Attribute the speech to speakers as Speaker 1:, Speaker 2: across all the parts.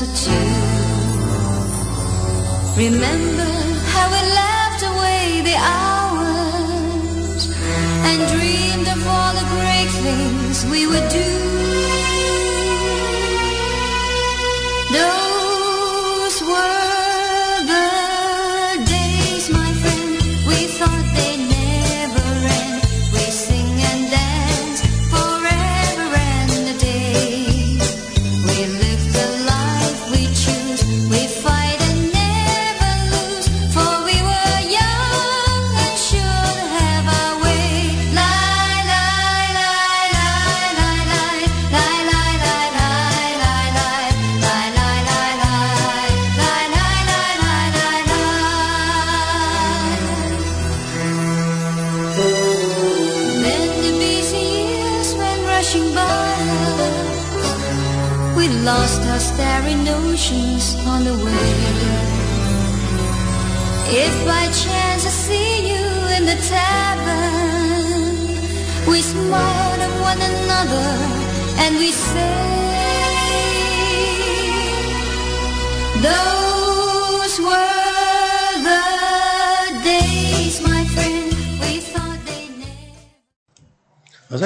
Speaker 1: closer to.
Speaker 2: Remember.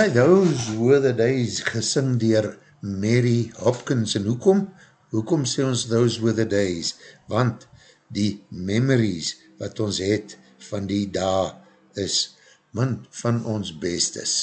Speaker 2: Hy those were the days gesing dier Mary Hopkins en hoekom? Hoekom sê ons those were the days? Want die memories wat ons het van die da is man van ons bestes.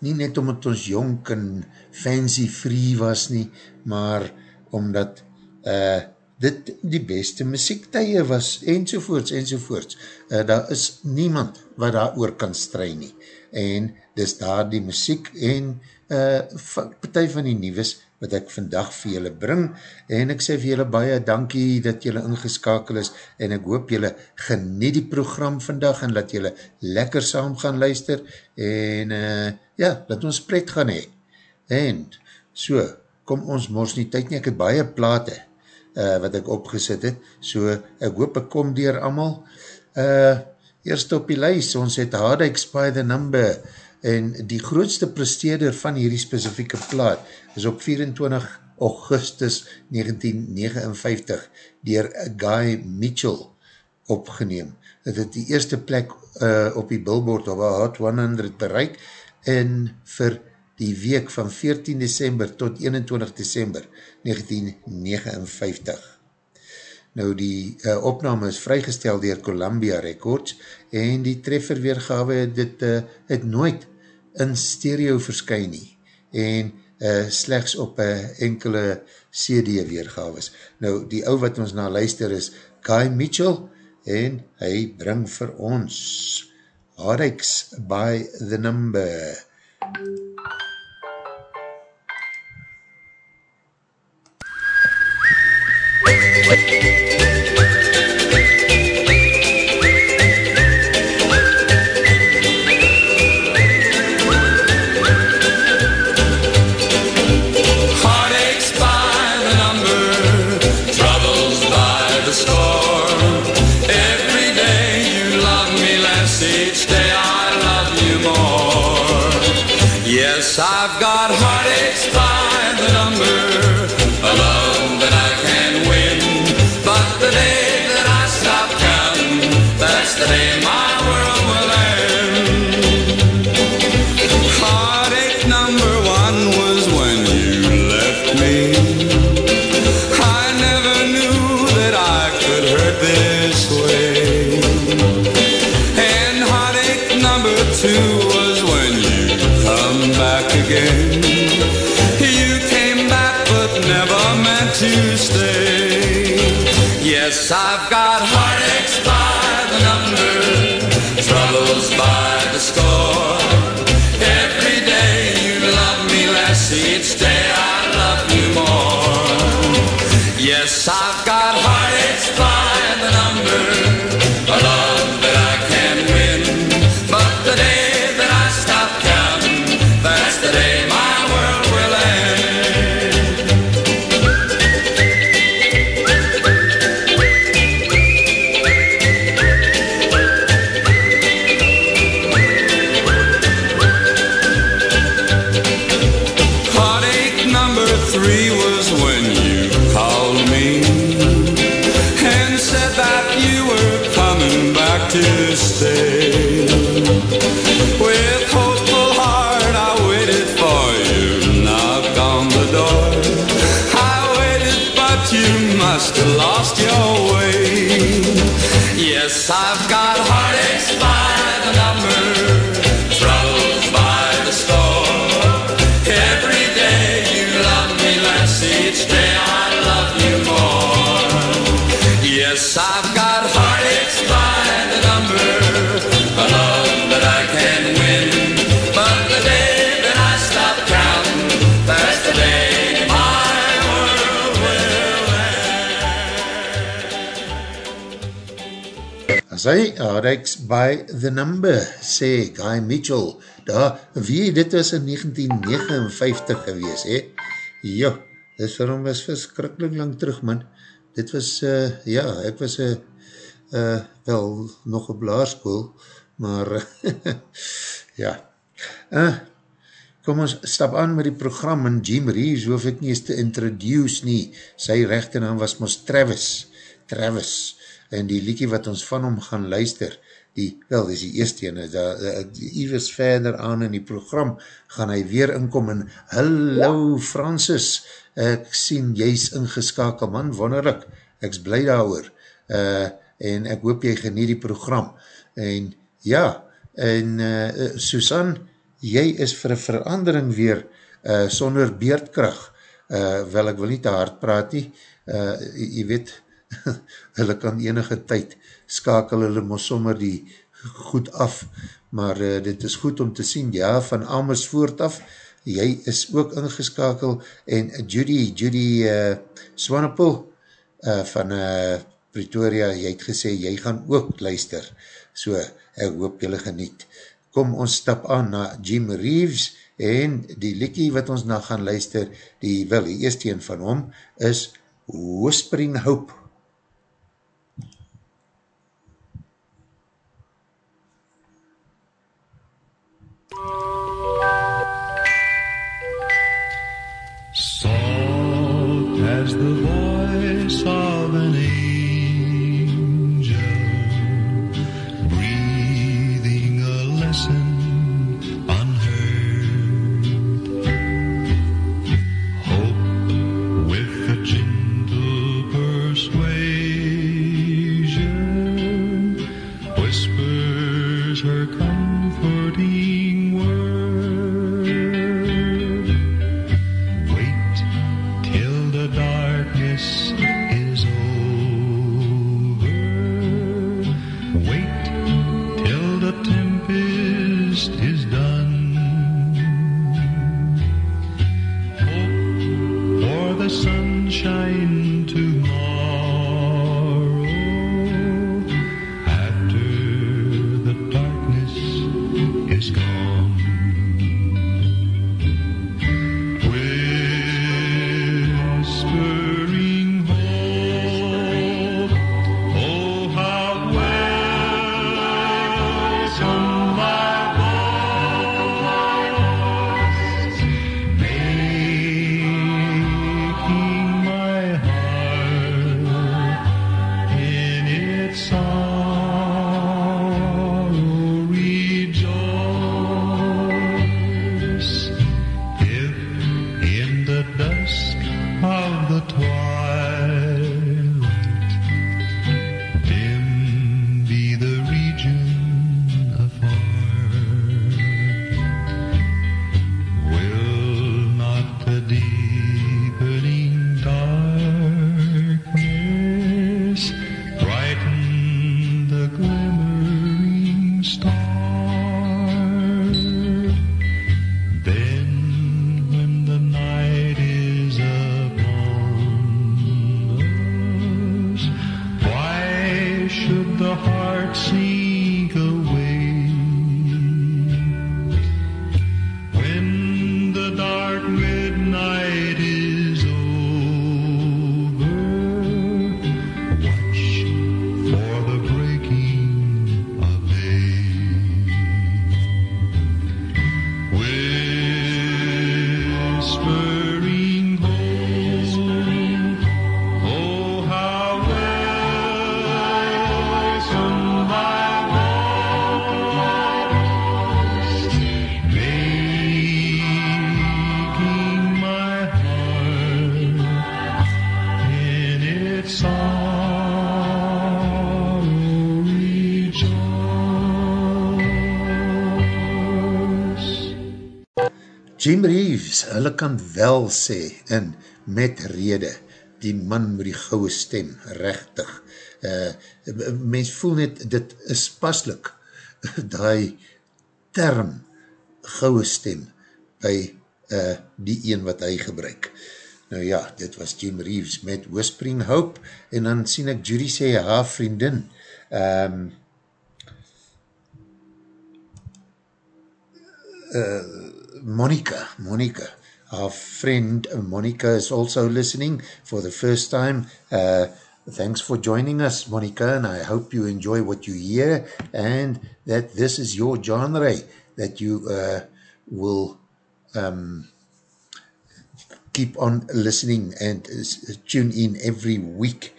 Speaker 2: Nie net omdat ons jonk en fancy free was nie, maar omdat uh, dit die beste muziektuie was, enzovoorts, enzovoorts. Uh, daar is niemand wat daar oor kan strui nie. En dis daar die muziek en uh, partij van die nieuws wat ek vandag vir julle bring en ek sê vir julle baie dankie dat julle ingeskakel is en ek hoop julle geniet die program vandag en dat julle lekker saam gaan luister en uh, ja, dat ons pret gaan hee. En so, kom ons mors nie tyd nie, ek het baie plate uh, wat ek opgesit het, so ek hoop ek kom dier amal. Uh, eerst op die lys, ons het Hardex by the number en die grootste presteerder van hierdie specifieke plaat is op 24 augustus 1959 dier Guy Mitchell opgeneem. Het het die eerste plek uh, op die billboard op Hot 100 bereik en vir die week van 14 december tot 21 december 1959. Nou die uh, opname is vrygestel dier Columbia Records en die treffer weergawe het, dit, uh, het nooit in stereo verskyn nie en uh, slechts op uh, enkele CD weergaves. Nou die ou wat ons na luister is Guy Mitchell en hy bring vir ons Harix by the number.
Speaker 3: Heartaches
Speaker 4: As hy, Alex by the number, sê Guy Mitchell, daar, wie, dit was in 1959 gewees, he? Jo, dit vir hom was verskrikkelijk lang terug, man. Dit was, uh, ja, ek was, uh, uh, wel, nog op laarskoel, maar, ja. Uh, kom ons stap aan met die program en Jim Reeves hoef ek nie eens te introduce nie. Sy rechte naam was mos Travis. Travis. En die liekie wat ons van hom gaan luister, die, wel, dis die eerste ene, Iwis verder aan in die program, gaan hy weer inkom en, hallo Francis, ek sien jy is ingeskakel, man, wonderlik, ek is blij daar oor, uh, en ek hoop jy genie die program, en ja, en uh, Susan, jy is vir verandering weer uh, sonder beerdkracht, uh, wel ek wil nie te hard praat nie, uh, jy weet, hulle kan enige tyd skakel hulle mos sommer die goed af, maar uh, dit is goed om te sien, ja, van Amersfoort af, jy is ook ingeskakel, en Judy, Judy uh, Swanepoel uh, van uh, Pretoria, jy het gesê, jy gaan ook luister, so, ek hoop jylle geniet. Kom, ons stap aan na Jim Reeves, en die likkie wat ons na gaan luister, die, wel, die eerste een van hom, is Whispering Hope.
Speaker 2: Jim Reeves, hulle kan wel sê, en met rede, die man met die gouwe stem, rechtig. Uh, mens voel net, dit is paslik, die term gouwe stem, by uh, die een wat hy gebruik. Nou ja, dit was Jim Reeves met Whispering Hope, en dan sien ek Judy sê, haar vriendin, um, uh, Monica, Monica, our friend Monica is also listening for the first time. Uh, thanks for joining us, Monica, and I hope you enjoy what you hear and that this is your genre that you uh, will um, keep on listening and tune in every week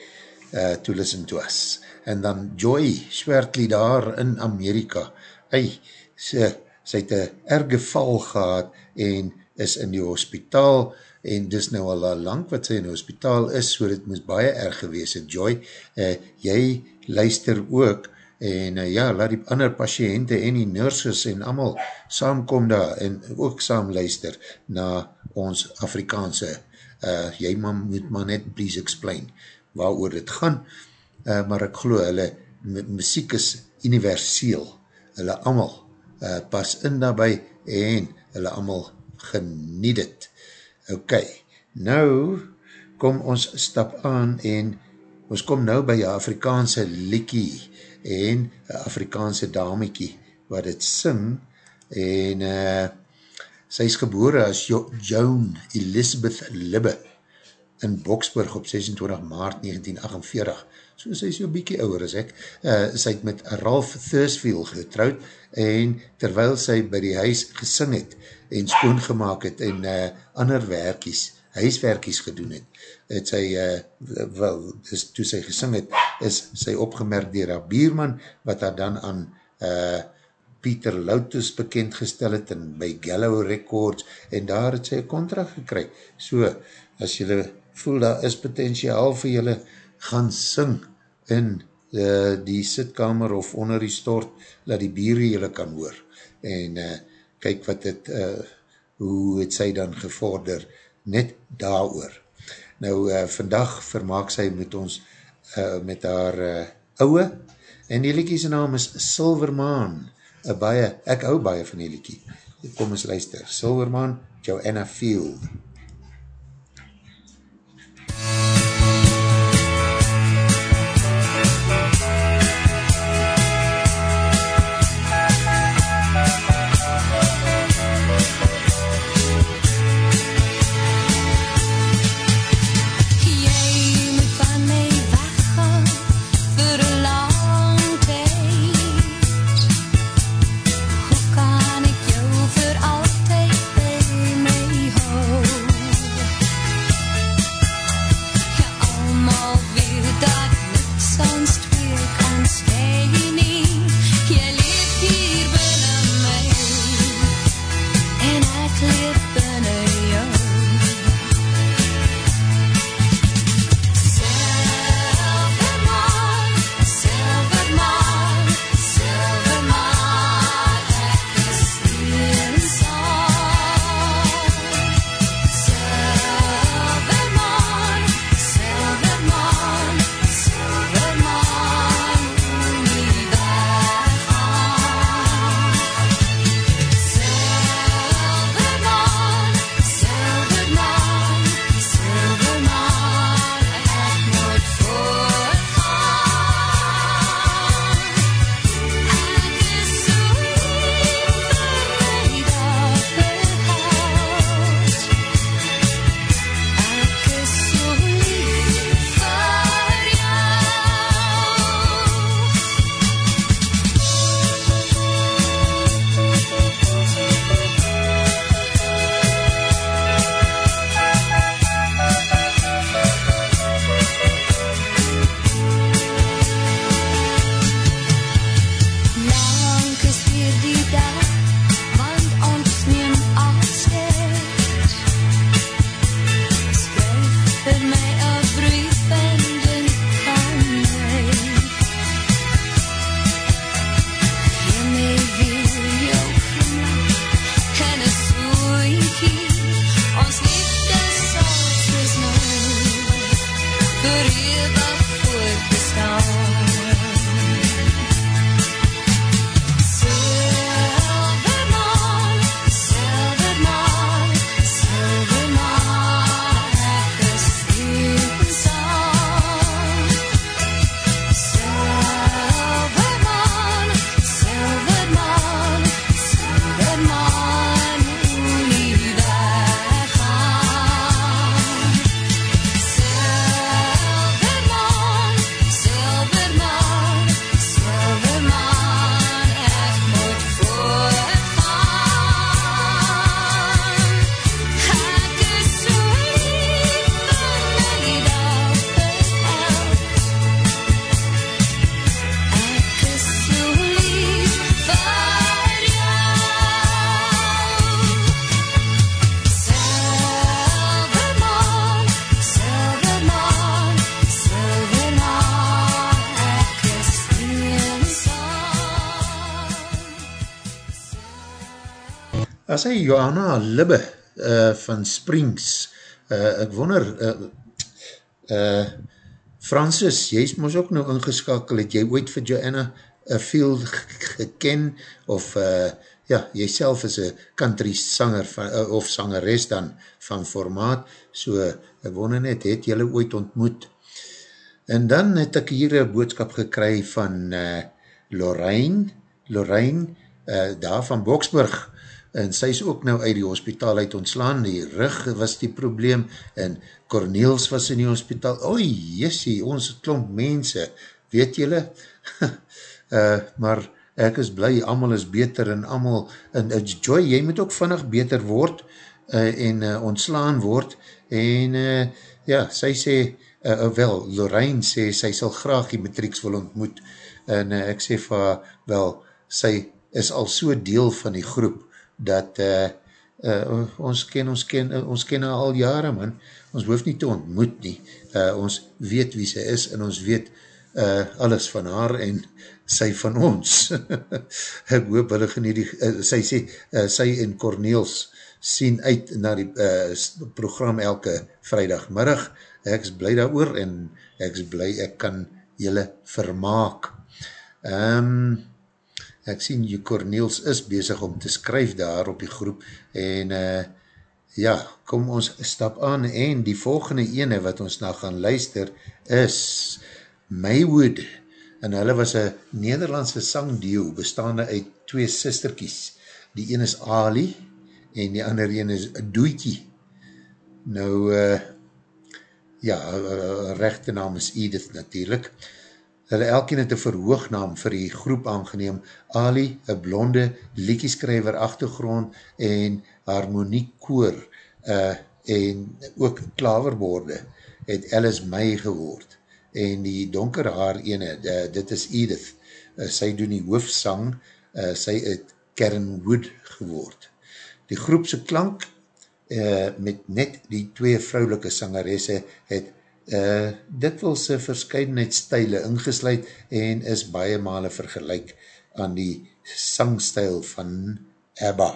Speaker 2: uh, to listen to us. En dan Joy Schwertli daar in Amerika. Hey, sy, sy het een erge val gehad en is in die hospitaal en dis nou al lang wat sy in die hospitaal is, so dit moes baie erg gewees het, Joy. Uh, jy luister ook en uh, ja, laat die ander patiënte en die nurses en allemaal saamkom daar en ook saam luister na ons Afrikaanse uh, jy man, moet maar net please explain waar oor dit gaan, uh, maar ek geloof hulle, muziek is universeel, hulle allemaal uh, pas in daarby en hulle allemaal geniet het. Ok, nou kom ons stap aan en ons kom nou by een Afrikaanse likkie en een Afrikaanse damiekie wat het sing en uh, sy is gebore as jo Joan Elizabeth Libbe in Boksburg op 26 maart 1948 so sy is so bykie ouwer as ek, uh, sy het met Ralph Thursfield getrouwd, en terwyl sy by die huis gesing het, en skoongemaak het, en uh, ander werkies, huiswerkies gedoen het, het sy, uh, wel, dus, toe sy gesing het, is sy opgemerkt dier haar bierman, wat haar dan aan uh, Pieter Loutus bekend gestel het, en by Gallo Records, en daar het sy een contract gekry, so, as jylle voel, daar is potentiaal vir jylle gaan sing, in uh, die sitkamer of onder die stort, dat die bieren jylle kan hoor. En uh, kyk wat het, uh, hoe het sy dan gevorder, net daar oor. Nou, uh, vandag vermaak sy met ons, uh, met haar uh, ouwe, en die liekie sy naam is Silvermaan, uh, baie, ek hou baie van die liekie. Kom ons luister, Silvermaan, Joanna Field.
Speaker 5: Jy
Speaker 2: as hy Johanna Libbe uh, van Springs, uh, ek wonder, uh, uh, Francis, jy is ons ook nou ingeskakel, het jy ooit vir Joanna uh, Field geken, of uh, ja, jy self is een country sanger van, uh, of sangeres dan van formaat, so ek wonder net, het jylle ooit ontmoet? En dan het ek hier een boodskap gekry van uh, Lorraine, Lorraine, uh, daar van Boksburg, en sy is ook nou uit die hospitaal uit ontslaan, die rug was die probleem, en Corneels was in die hospitaal, oei, jessie, ons klomp mense, weet julle, uh, maar ek is bly, allemaal is beter, en allemaal, en uh, Joy, jy moet ook vannig beter word, uh, en uh, ontslaan word, en uh, ja, sy sê, uh, wel, Lorraine sê, sy sal graag die matrieks wil ontmoet, en uh, ek sê vir, wel, sy is al so deel van die groep, dat uh, uh, ons ken, ons ken, uh, ons ken al jare man, ons hoef nie te ontmoet nie, uh, ons weet wie sy is en ons weet uh, alles van haar en sy van ons. ek hoop hulle genie die, uh, sy sê, uh, sy en Corneels sien uit na die uh, program elke vrijdagmiddag, ek is blij daar en ek is blij ek kan julle vermaak. Ehm, um, ek sien jy Corneels is bezig om te skryf daar op die groep en uh, ja, kom ons stap aan en die volgende ene wat ons nou gaan luister is Maywood en hulle was een Nederlandse sangdeo bestaande uit twee sisterkies. Die een is Ali en die ander een is Doekie nou uh, ja, rechte naam is Edith natuurlijk Hulle elkeen het een verhoognaam vir die groep aangeneem. Ali, een blonde liekieskrijver achtergrond en harmoniekoor uh, en ook klaverborde het Alice May geword. En die donker haar ene, uh, dit is Edith, uh, sy doen die hoofsang, uh, sy het Karen Wood geword. Die groepse klank uh, met net die twee vrouwelike sangeresse het uh, wil sy verscheidenheidsstijle ingesluid en is baie male vergelijk aan die sangstijl van ABBA.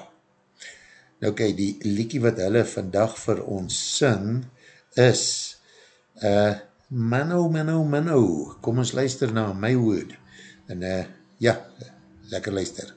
Speaker 2: Nou kijk, die liekie wat hulle vandag vir ons sing is uh, Mano, Mano, Mano. Kom ons luister na My Wood. En uh, ja, lekker luister.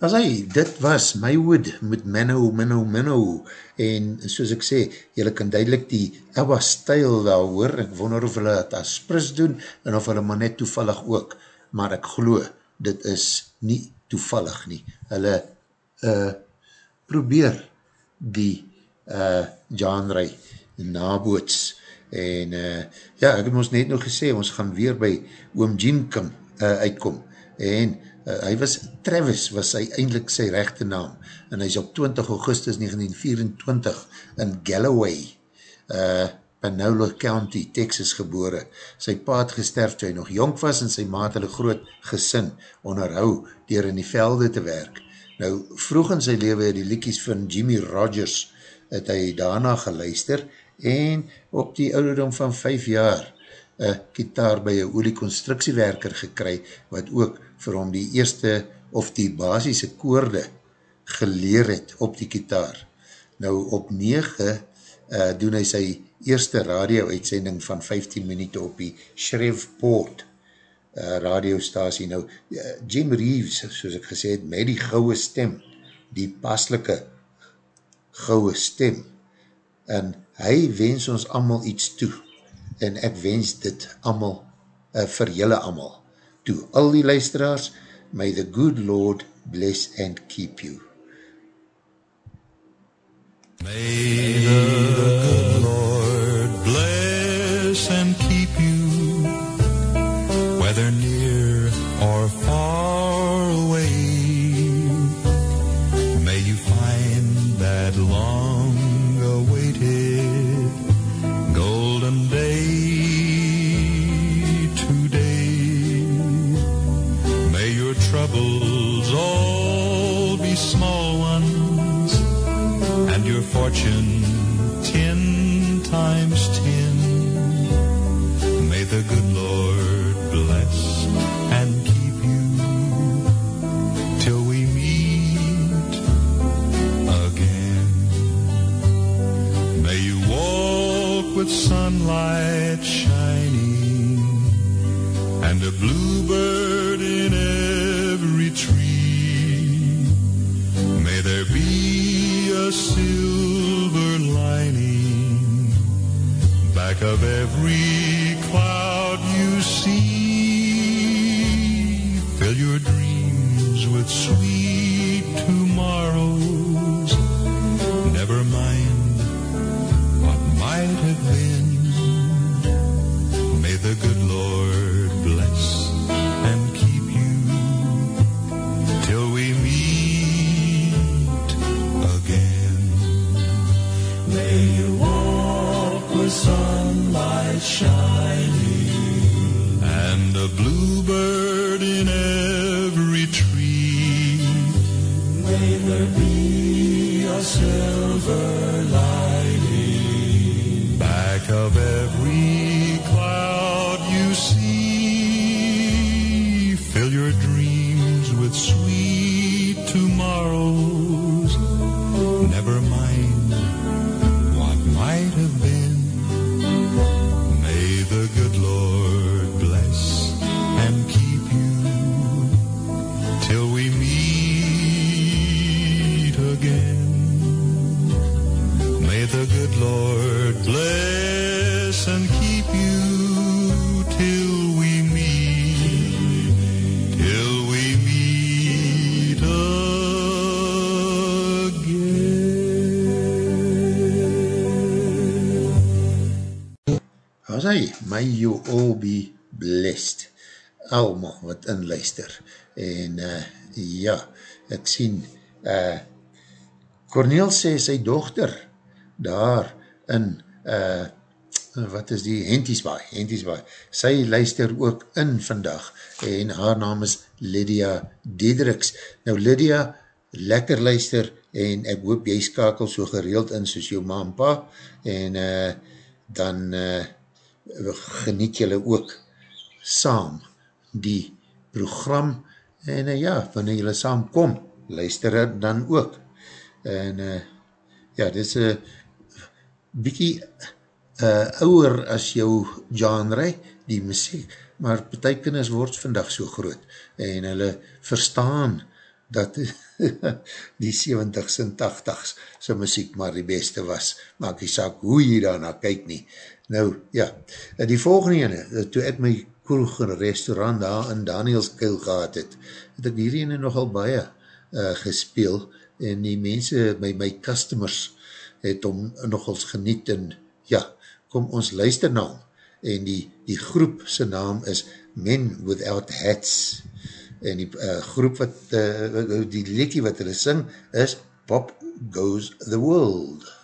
Speaker 2: As hy, dit was My Wood met Menno, Menno, Menno en soos ek sê, jylle kan duidelik die Ewa stijl daar hoor, ek wonder of hulle het as pris doen en of hulle maar net toevallig ook, maar ek glo, dit is nie toevallig nie. Hulle uh, probeer die uh, genre naboots. En uh, ja, ek het ons net nog gesê, ons gaan weer by Oom Jean kom, uh, uitkom. En hy was, Travis was sy eindelijk sy rechte naam, en hy is op 20 augustus 1924 in Galloway, uh, Panola County, Texas gebore. Sy pa het gesterf toe hy nog jong was en sy maat hulle groot gesin onderhou dier in die velde te werk. Nou, vroeg in sy leven het die liekies van Jimmy Rogers het hy daarna geluister en op die ouderdom van 5 jaar een kitaar by een olieconstructiewerker gekry wat ook vir hom die eerste of die basisse koorde geleer het op die kitaar. Nou op 9 uh, doen hy sy eerste radio-uitsending van 15 minuut op die Shreveport uh, radiostasie. Nou, uh, Jim Reeves, soos ek gesê het, met die gouwe stem, die paslike gouwe stem, en hy wens ons allemaal iets toe, en ek wens dit allemaal uh, vir julle allemaal to al die luisteraars, may the good Lord bless and keep you.
Speaker 4: May the good Lord bless bluebird in every tree. May there be a silver lining back of every silver lining. Back of every may you
Speaker 2: all be blessed. Almal wat inluister. En uh, ja, ek sien, uh, Corneel sê sy dochter daar in, uh, wat is die, Hentiesbaai, Hentiesbaai, sy luister ook in vandag en haar naam is Lydia Diedriks. Nou Lydia, lekker luister en ek hoop jy skakel so gereeld in soos jou ma en pa en uh, dan uh, geniet jylle ook saam die program en uh, ja, wanneer jylle saam kom, luister het dan ook en uh, ja, dit is een uh, bykie uh, ouwer as jou genre, die muziek, maar betekens word vandag so groot en hulle verstaan
Speaker 6: dat die 70s en 80s sy muziek maar die beste was. Maak die saak hoe jy daarna kyk nie. Nou, ja, die volgende ene, toe ek my kroeg en restaurant daar in Danielskeil gehad het, het ek hierdie ene nogal baie uh, gespeel en die mense, my, my customers, het om nogals geniet en ja, kom ons luister na en die, die groep sy naam is Men Without Hats. En die uh, groep wat uh, die liedje wat hulle sing is Pop Goes the World. Sy,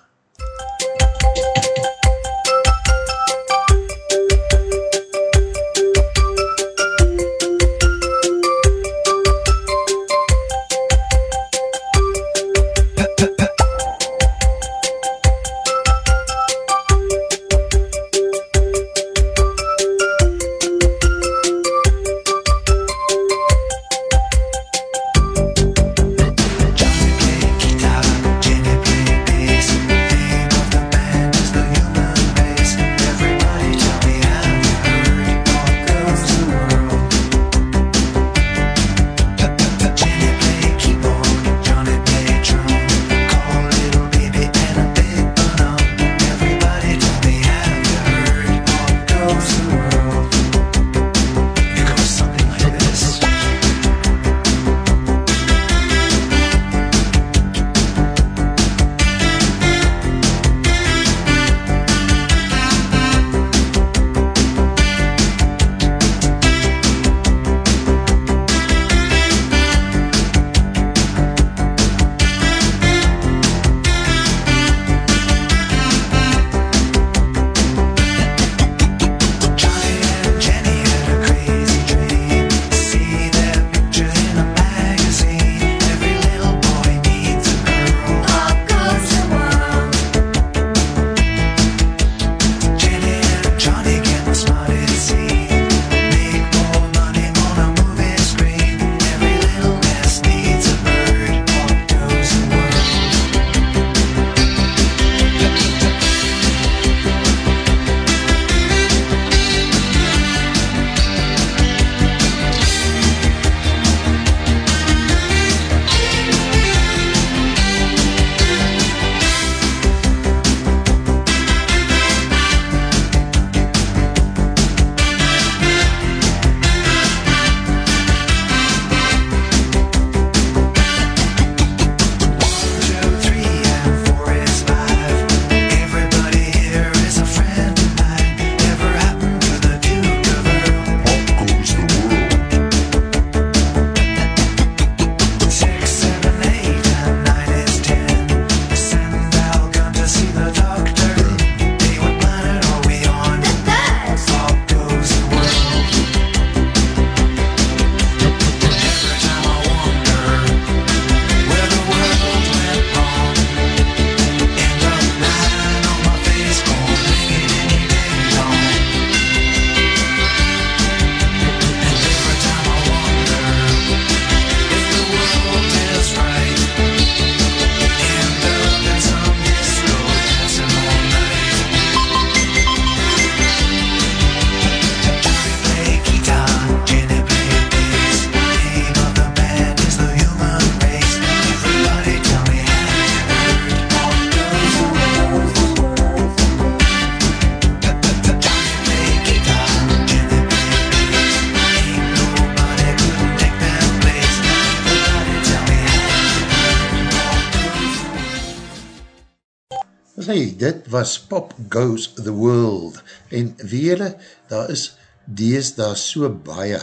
Speaker 6: dit was Pop Goes the World en weer, daar is dees daar so baie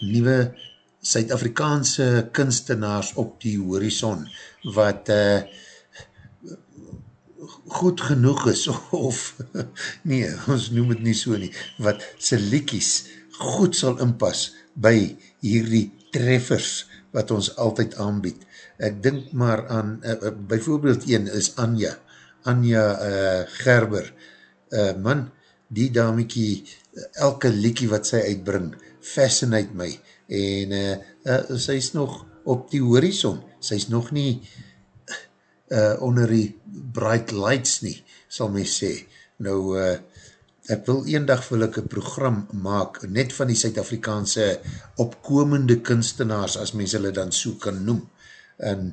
Speaker 6: nieuwe Suid-Afrikaanse kunstenaars op die horizon wat uh, goed genoeg is of nee, ons noem het nie so nie, wat sy liekies goed sal inpas by hierdie treffers wat ons altyd aanbied. Ek dink maar aan, uh, bijvoorbeeld een is Anja, Anja uh, Gerber, uh, man, die damiekie, elke liekie wat sy uitbring, fascinate my, en uh, uh, sy is nog op die horizon, sy is nog nie uh, onder die bright lights nie, sal my sê. Nou, uh, ek wil een dag wil ek een program maak, net van die Suid-Afrikaanse opkomende kunstenaars, as mens hulle dan so kan noem,
Speaker 2: en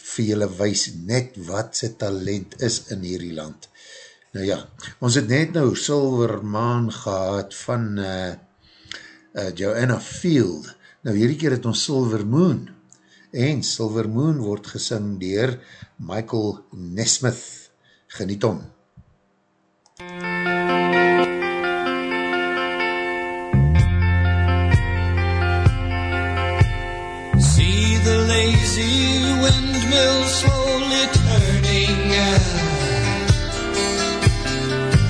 Speaker 2: vir julle wees net wat sy talent is in hierdie land. Nou ja, ons het net nou Silver Maan gehad van uh, uh, Joanna Field. Nou hierdie keer het ons Silver Moon. En Silver Moon word gesing dier Michael Nesmith. Geniet om.
Speaker 7: See the lazy slowly turning,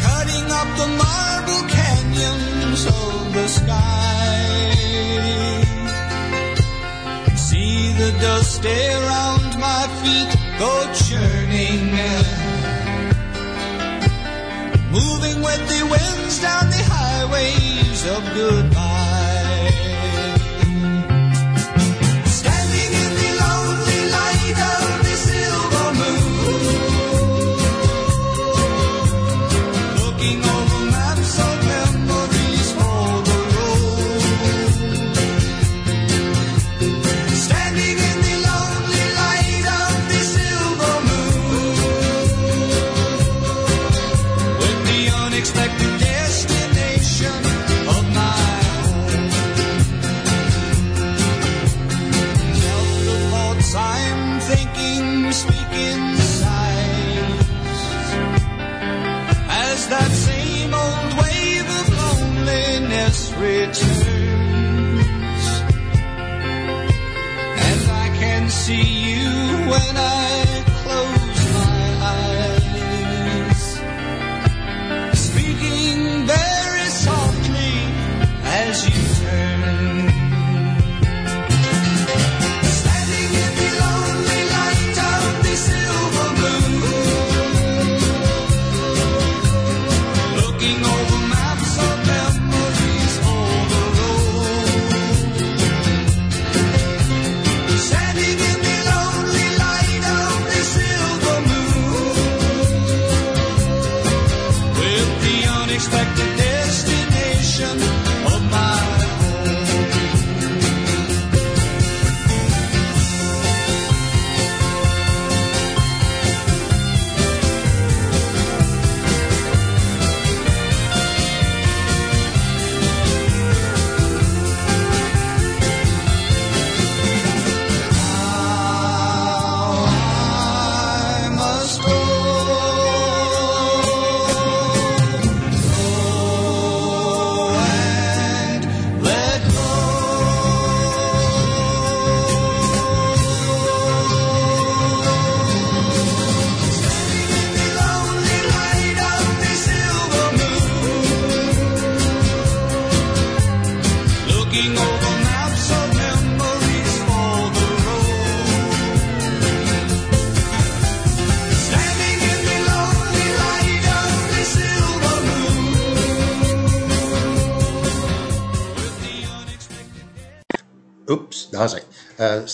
Speaker 7: cutting up the marble canyons of the sky. See the dust around my feet go churning, moving with the winds down the highways of goodbye.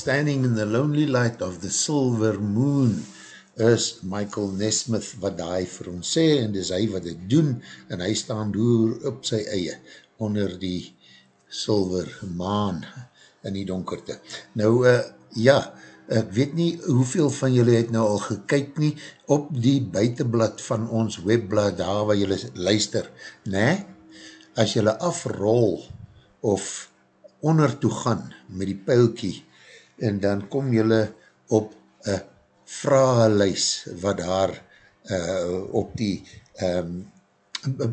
Speaker 7: Standing in the Lonely Light of the Silver Moon
Speaker 2: is Michael Nesmith wat daai vir ons sê en dis hy wat dit doen en hy staan door op sy eie onder die silver maan in die donkerte. Nou, uh, ja, ek weet nie hoeveel van julle het nou al gekyk nie op die buitenblad van ons webblad daar waar julle luister, ne? As julle afrol of onder toe gaan met die pijlkie en dan kom jylle op een vragenlijs wat daar uh, op die um,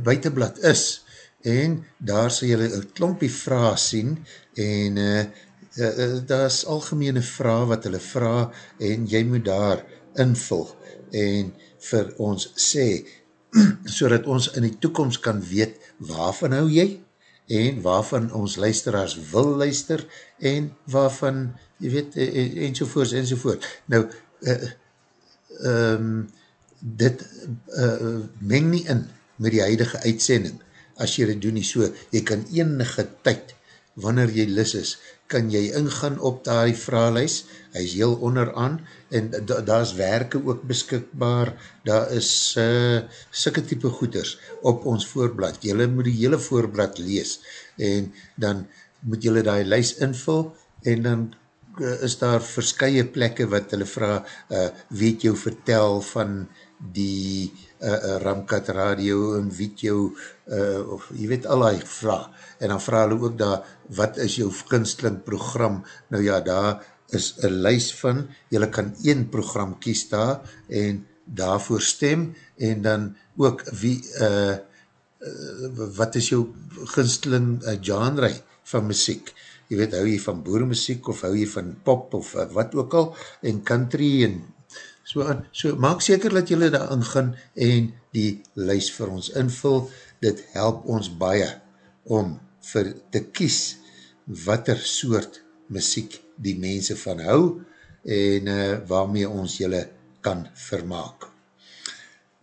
Speaker 2: buitenblad is. En daar sal jylle een klompie vraag sien en uh, uh, uh, daar is algemene vraag wat hulle vraag en jy moet daar invul en vir ons sê so ons in die toekomst kan weet waarvan hou jy en waarvan ons luisteraars wil luister en waarvan, jy weet, enzovoorts, enzovoort. Nou, uh, um, dit uh, meng nie in met die huidige uitsending, as jy dit doen nie. So, jy kan enige tyd, wanneer jy lis is, kan jy ingaan op die vraaglijs, hy is heel onderaan, en da, daar is werke ook beskikbaar, daar is uh, sikke type goeders op ons voorblad, jylle moet die hele voorblad lees, en dan moet jylle die lys invul, en dan is daar verskye plekke wat hulle vraag, uh, weet jou vertel van die uh, uh, Ramkat radio en weet jou, uh, of jy weet al die vraag, en dan vraag hulle ook daar, wat is jou kunsteling program, nou ja, daar is een lys van, jylle kan een program kies daar, en daarvoor stem, en dan ook wie, uh, uh, wat is jou gunsteling uh, genre van muziek, jy weet, hou jy van boeremuziek, of hou jy van pop, of wat ook al, en country, en so aan, so maak seker dat jylle daar ingaan, en die lys vir ons invul, dit help ons baie, om vir te kies, wat er soort muziek die mense van hou, en uh, waarmee ons jylle kan vermaak.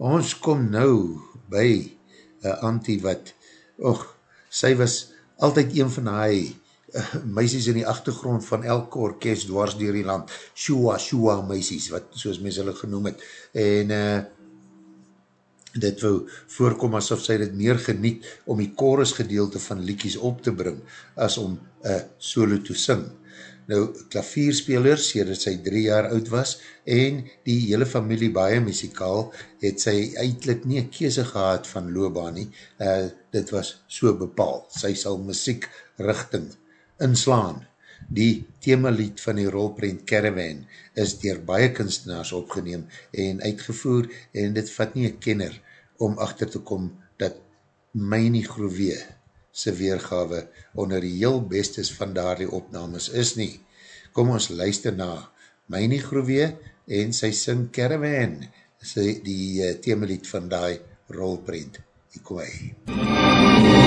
Speaker 2: Ons kom nou by uh, Antie wat, och, sy was altyd een van die meisies in die achtergrond van elke orkest dwars dier die land, Shua Shua meisies, wat soos mens hulle genoem het, en uh, dit wou voorkom asof sy dit meer geniet om die chorus gedeelte van liekies op te bring, as om uh, solo te sing. Nou, klavierspeler, sê dat sy drie jaar oud was, en die hele familie baie muzikaal, het sy eindelijk nie een kese gehad van loobaan nie, uh, dit was so bepaald, sy sal muziek richting inslaan. Die themalied van die rolprint Caravan is dier baie kunstenaars opgeneem en uitgevoer en dit vat nie een kenner om achter te kom dat Mynie Groevee sy weergawe onder die heel bestes van daar die opnames is nie. Kom ons luister na Mynie Groevee en sy sing Caravan, sy die uh, themalied van die rolprint. Ek kom hy.
Speaker 8: Early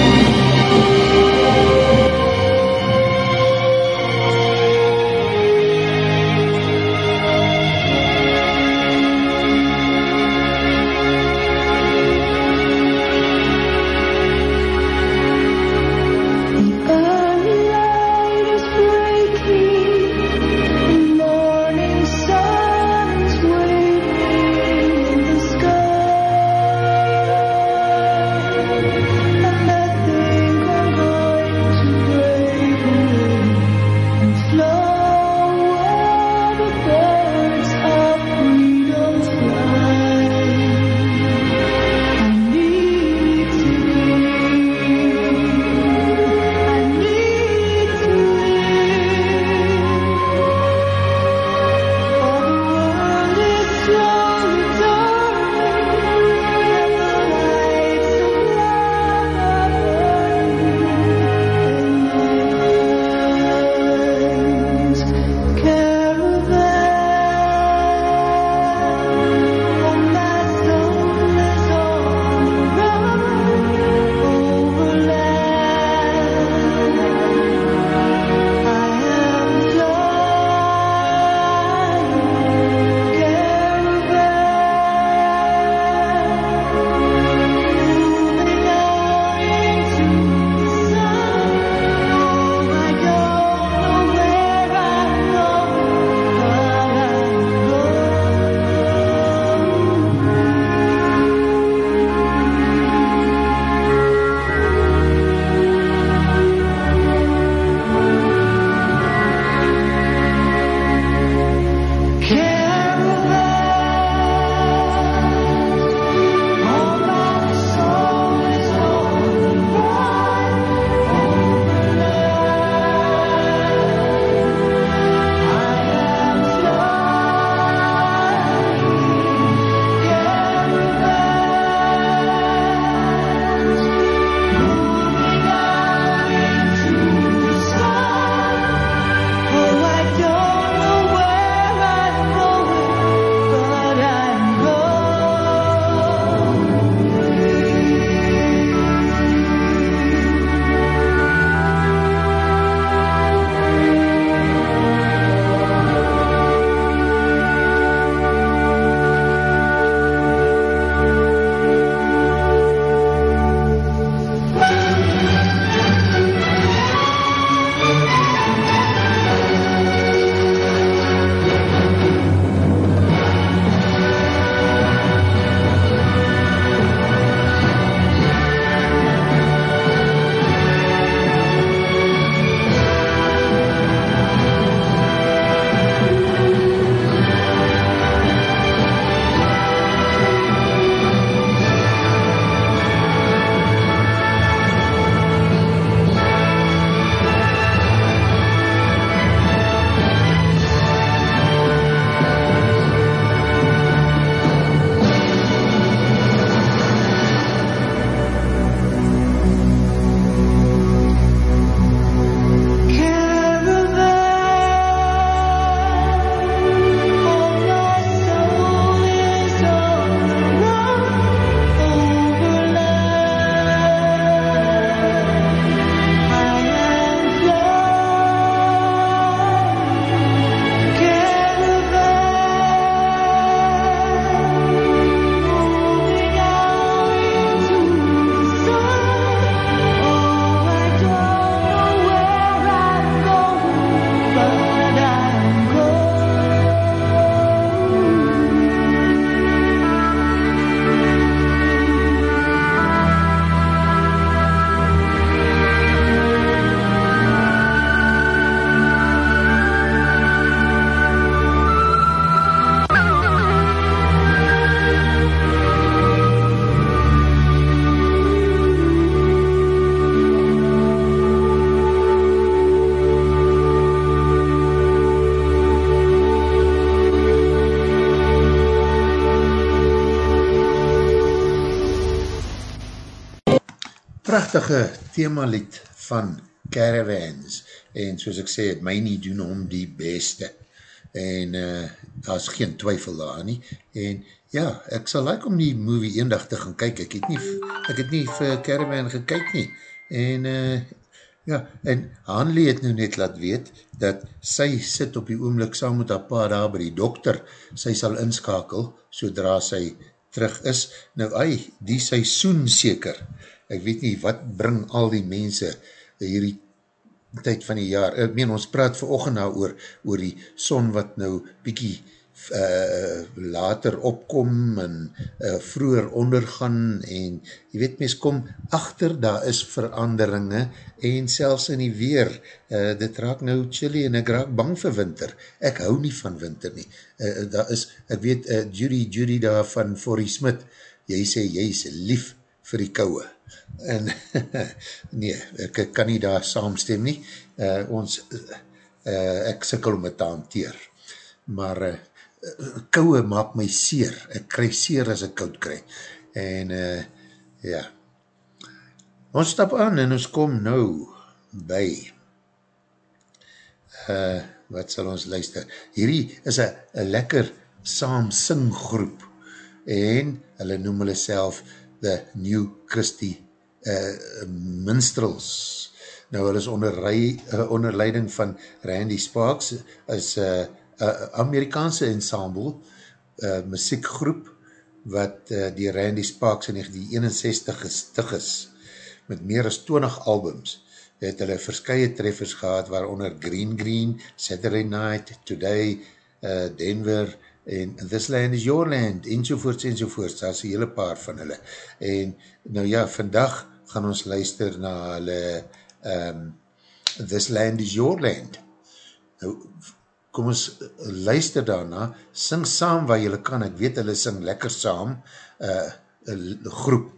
Speaker 2: prachtige themalied van Caravans. En soos ek sê, my nie doen om die beste. En uh, daar is geen twyfel daar nie. En ja, ek sal like om die movie eendag te gaan kyk, ek het nie ek het nie vir Caravan gekyk nie. En uh, ja, en Hanley het nou net laat weet dat sy sit op die oomlik saam met haar pa daar by die dokter, sy sal inskakel sodra sy terug is, nou ai, die seisoen seker, ek weet nie wat bring al die mense hierdie tyd van die jaar, ek meen ons praat vir oogend nou oor, oor die son wat nou bykie uh, later opkom en uh, vroeger ondergaan en jy weet mens kom achter daar is veranderinge en selfs in die weer uh, dit raak nou chilly en ek raak bang vir winter. Ek hou nie van winter nie. Uh, daar is, ek weet uh, Judy Judy daar van Forrie Smit jy sê jy is lief vir die kouwe en nee, ek kan nie daar saamstem nie. Uh, ons uh, ek sikkel om het te hanteer. Maar uh, kouwe maak my seer, ek kry seer as ek koud kry, en uh, ja, ons stap aan en ons kom nou by, uh, wat sal ons luister, hierdie is een lekker saam sing groep, en hulle noem hulle self the New Christie uh, Minstrels, nou hulle is onder, rij, uh, onder leiding van Randy Sparks, is uh, uh, Amerikaanse ensemble, uh, muziekgroep, wat uh, die Randy Sparks in 1961 gestig is, met meer as 20 albums, het hulle verskye treffers gehad, waaronder Green Green, Saturday Night, Today, uh, Denver, en This Land is Your Land, enzovoorts, enzovoorts, daar is een hele paar van hulle. En nou ja, vandag gaan ons luister na hulle um, This Land is Your Land. Nou, kom ons luister daarna, sing saam waar jylle kan, ek weet hulle sing lekker saam, uh, groep,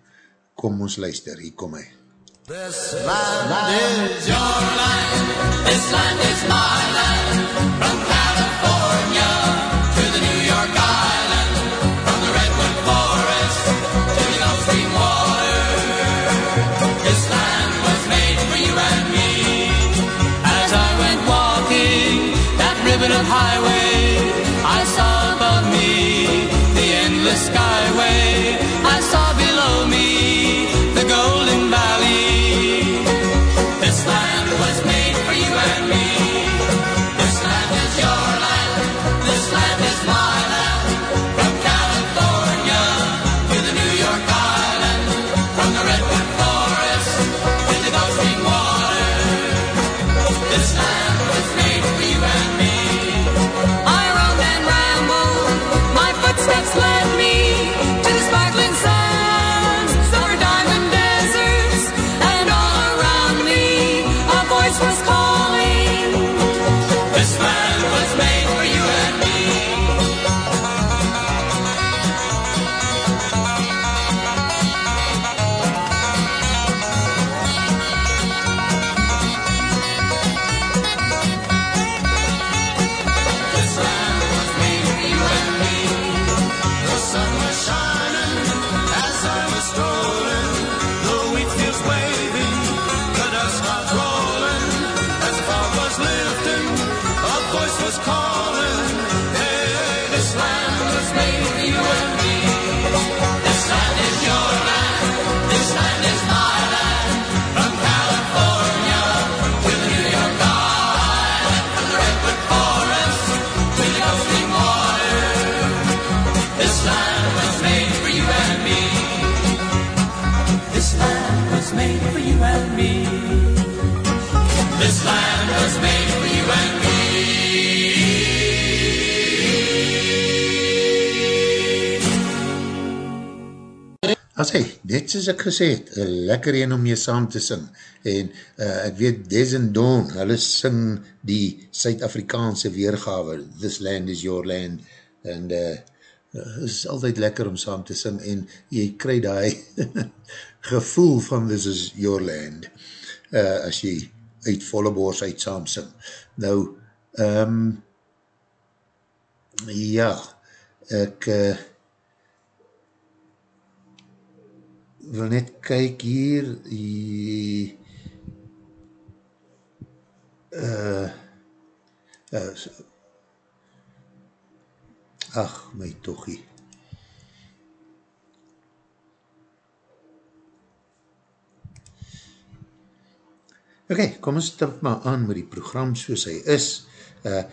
Speaker 2: kom ons luister, hier kom hy.
Speaker 7: This land is your land, this land is my land, from California As
Speaker 2: hy, net soos ek gesê het, een lekker een om mee saam te sing, en uh, ek weet Des en Dawn, hulle sing die Suid-Afrikaanse weergawe, This Land is Your Land, en uh, is altyd lekker om saam te sing, en jy krij die gevoel van This is Your Land, uh, as jy uit volle boors uit saam sing. Nou, um, ja, ek, uh, wil net kyk hier, die, uh, uh, ach, my tochie. Ok, kom ons stap maar aan met die program soos hy is. Uh,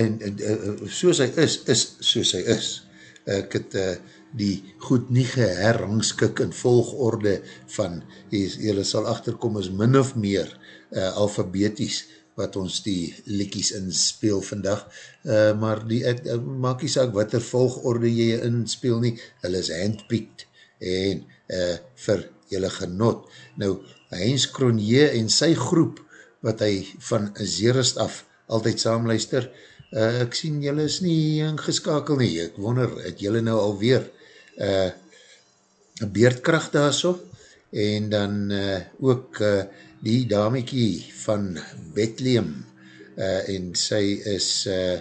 Speaker 2: en uh, soos hy is, is soos hy is. Ek het uh, die goed nie geherrangskik in volgorde van, jylle sal achterkom as min of meer uh, alfabeties wat ons die likkies inspeel vandag, uh, maar die, ek, uh, maak nie saak wat er volgorde jy inspeel nie, hulle is handpieked en uh, vir jylle genot. Nou, Heinz Kronje en sy groep, wat hy van Zerist af altyd saamluister, uh, ek sien jylle is nie ingeskakel nie, ek wonder, het jylle nou alweer uh, een beerdkracht daar so, en dan uh, ook uh, die damiekie van Bethlehem, uh, en sy is uh,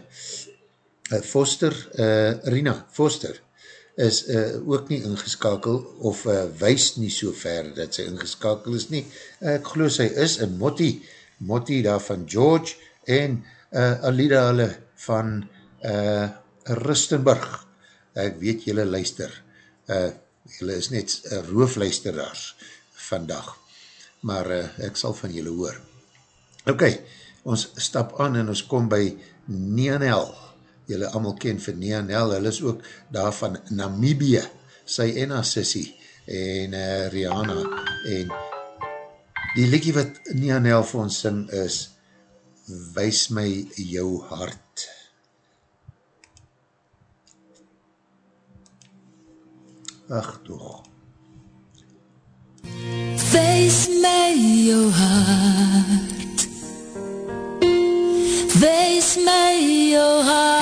Speaker 2: Foster, uh, Rina Foster, is uh, ook nie ingeskakel of uh, wees nie so ver dat sy ingeskakel is nie. Ek geloof sy is in Motti, Motti daar van George en uh, Alida hulle van uh, Rustenburg. Ek weet jylle luister, uh, jylle is net uh, roofluisteraars vandag, maar uh, ek sal van jylle hoor. Ok, ons stap aan en ons kom by Nianel, jylle allemaal ken vir Nianel, hulle is ook daar van Namibie, sy en haar sissie, en uh, Rihanna, en die liekie wat Nianel vir ons sing is, Wees my jou hart. Ach toch.
Speaker 1: Wees my jou hart Wees my jou hart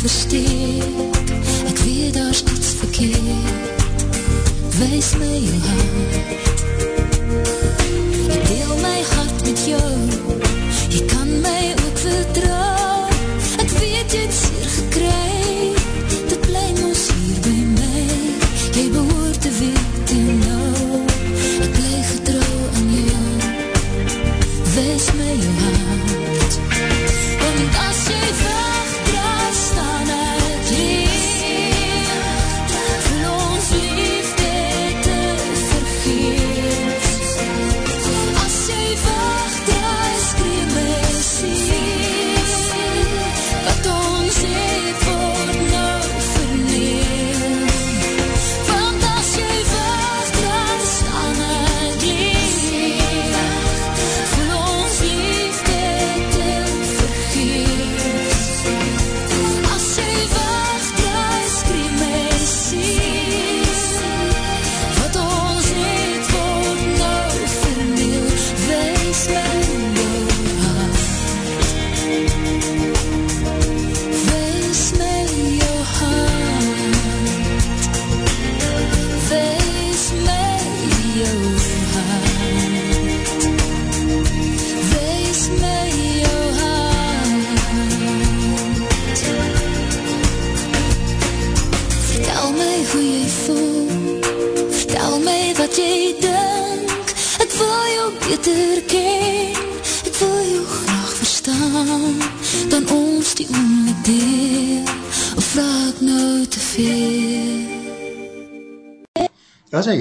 Speaker 1: versteek Ek weet daar's iets verkeerd Wees my jou hart Ek deel my hart met jou Jy kan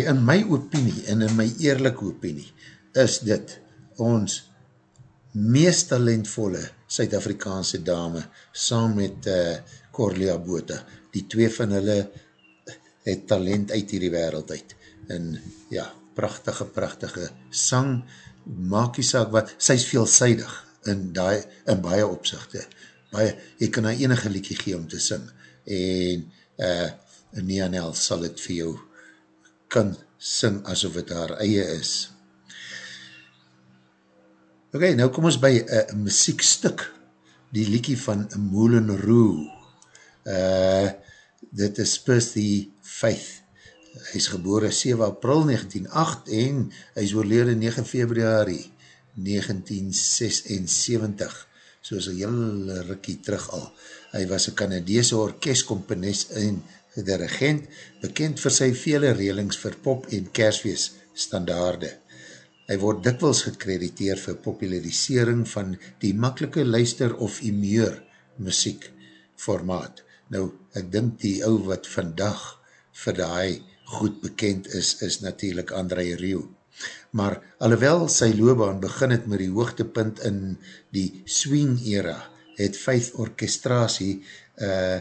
Speaker 2: in my opinie en in my eerlijke opinie is dit ons meest talentvolle Suid-Afrikaanse dame saam met uh, Corlia Bota. Die twee van hulle het talent uit hierdie wereld uit. En ja, prachtige, prachtige sang, maak die saak wat, sy is veelzijdig in, die, in baie opzichte. Baie, jy kan haar enige liedje gee om te sing. En uh, Nianel sal het vir jou kan sing asof het haar eie is. Ok, nou kom ons by een muziekstuk, die liekie van Moulin Roux. Uh, dit is Percy Faith. Hy is geboren 7 april 1908 en hy is oorlede 9 februari 1976, soos een hele rikkie terug al. Hy was een Canadeese orkestkomponist en dirigent, bekend vir sy vele relings vir pop en kerswees standaarde. Hy word dikwels gekrediteer vir popularisering van die makkelike luister of imeur muziek formaat. Nou, ek dink die ou wat vandag vir die goed bekend is, is natuurlijk André Rieu. Maar alhoewel sy loopbaan begin het met die hoogtepunt in die swing era, het vijf orkestratie uh,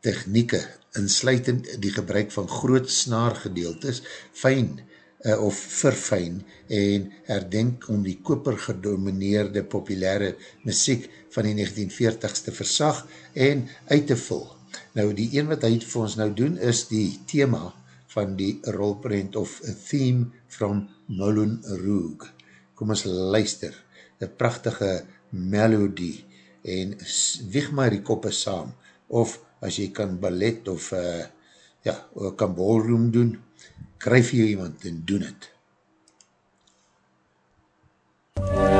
Speaker 2: technieke, insluitend die gebruik van groot snaargedeeltes, fijn uh, of verfijn en herdenk om die koper gedomineerde populaire muziek van die 1940s te versag en uit te vul. Nou die een wat hy vir ons nou doen is die thema van die rolprent of a theme from Moulin Rouge. Kom ons luister, die prachtige melodie en wieg maar die koppe saam of as jy kan ballet of uh, ja, kan ballroom doen, kryf jy iemand en doen het.
Speaker 1: Whenever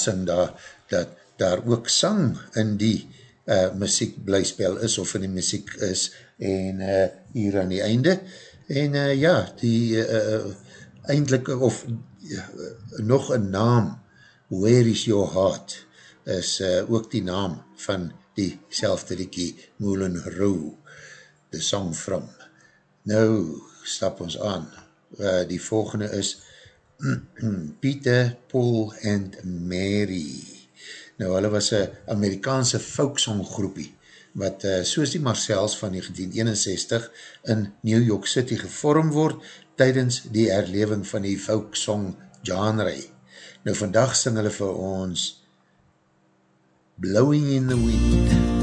Speaker 1: verrassing daar, dat daar ook sang in die uh, muziek blyspel is, of in die muziek is, en uh, hier aan die einde, en uh, ja, die uh, eindelijk, of uh, nog een naam, Where is your heart, is uh, ook die naam van die selfde liekie, Moulin Roux, the song from. Nou, stap ons aan, uh, die volgende is, Peter, Paul and Mary. Nou, hulle was een Amerikaanse folksong groepie, wat uh, soos die Marcells van 1961 in New York City gevorm word, tydens die herleving van die folksong genre. Nou, vandag sing hulle vir ons Blowing in the Wind. Van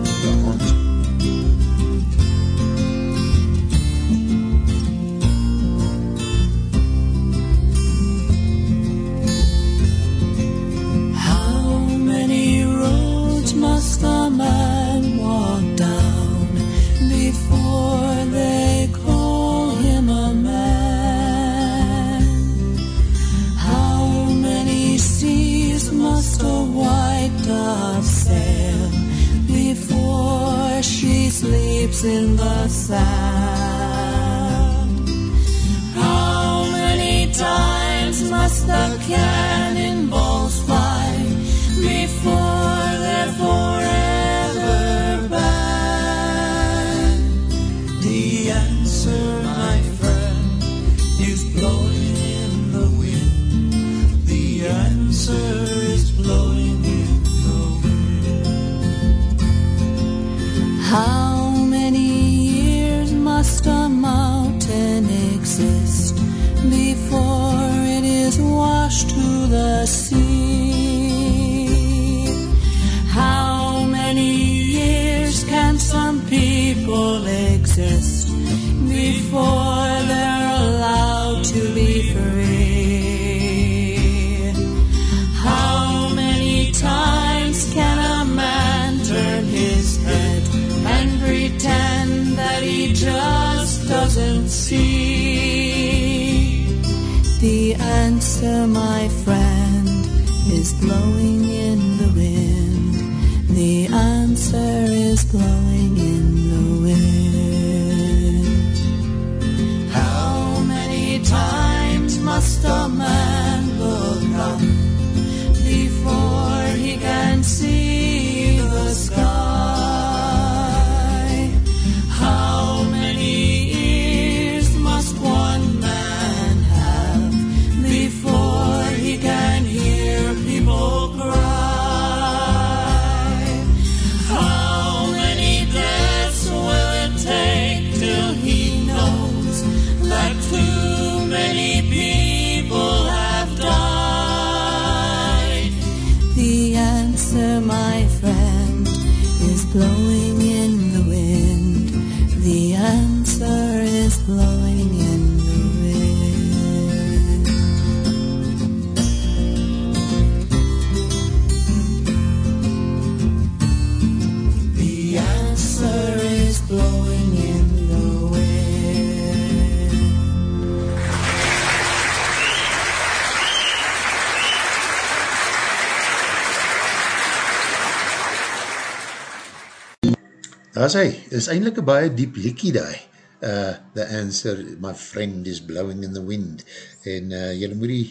Speaker 2: is
Speaker 1: eindelijk een baie diep liekie daai. Uh, the answer, my friend is blowing in the wind. En uh, jylle moet die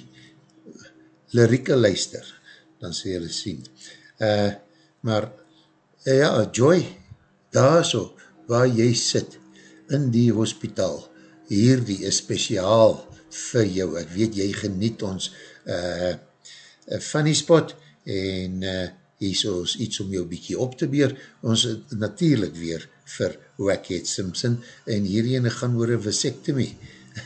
Speaker 1: lirieke luister, dan sê jylle sien. Uh, maar, uh, ja, Joy, daar so, waar jy sit, in die hospitaal, hierdie is speciaal vir jou. Ek weet, jy geniet ons uh, funny spot, en uh, hier is ons iets om jou bykie op te beer. Ons het natuurlijk weer vir Wackhead Simpson, en hierdie gaan oor een vasectomie.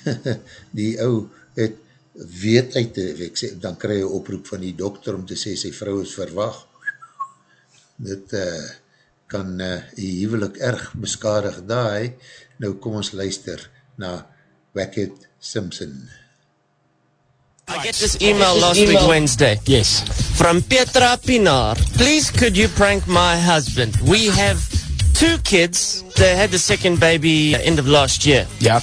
Speaker 1: die ou
Speaker 2: het weet uit, ek sê, dan kry jy oproep van die dokter om te sê sy vrou is verwacht. Dit uh, kan uh, die huwelik erg beskadig daai. Nou kom ons luister na Wackett Simpson.
Speaker 9: I get this email last week Wednesday.
Speaker 10: Yes.
Speaker 9: From Petra Pinar. Please could you prank my husband? We have two kids. They had the second baby uh, end of last year.
Speaker 10: Yeah.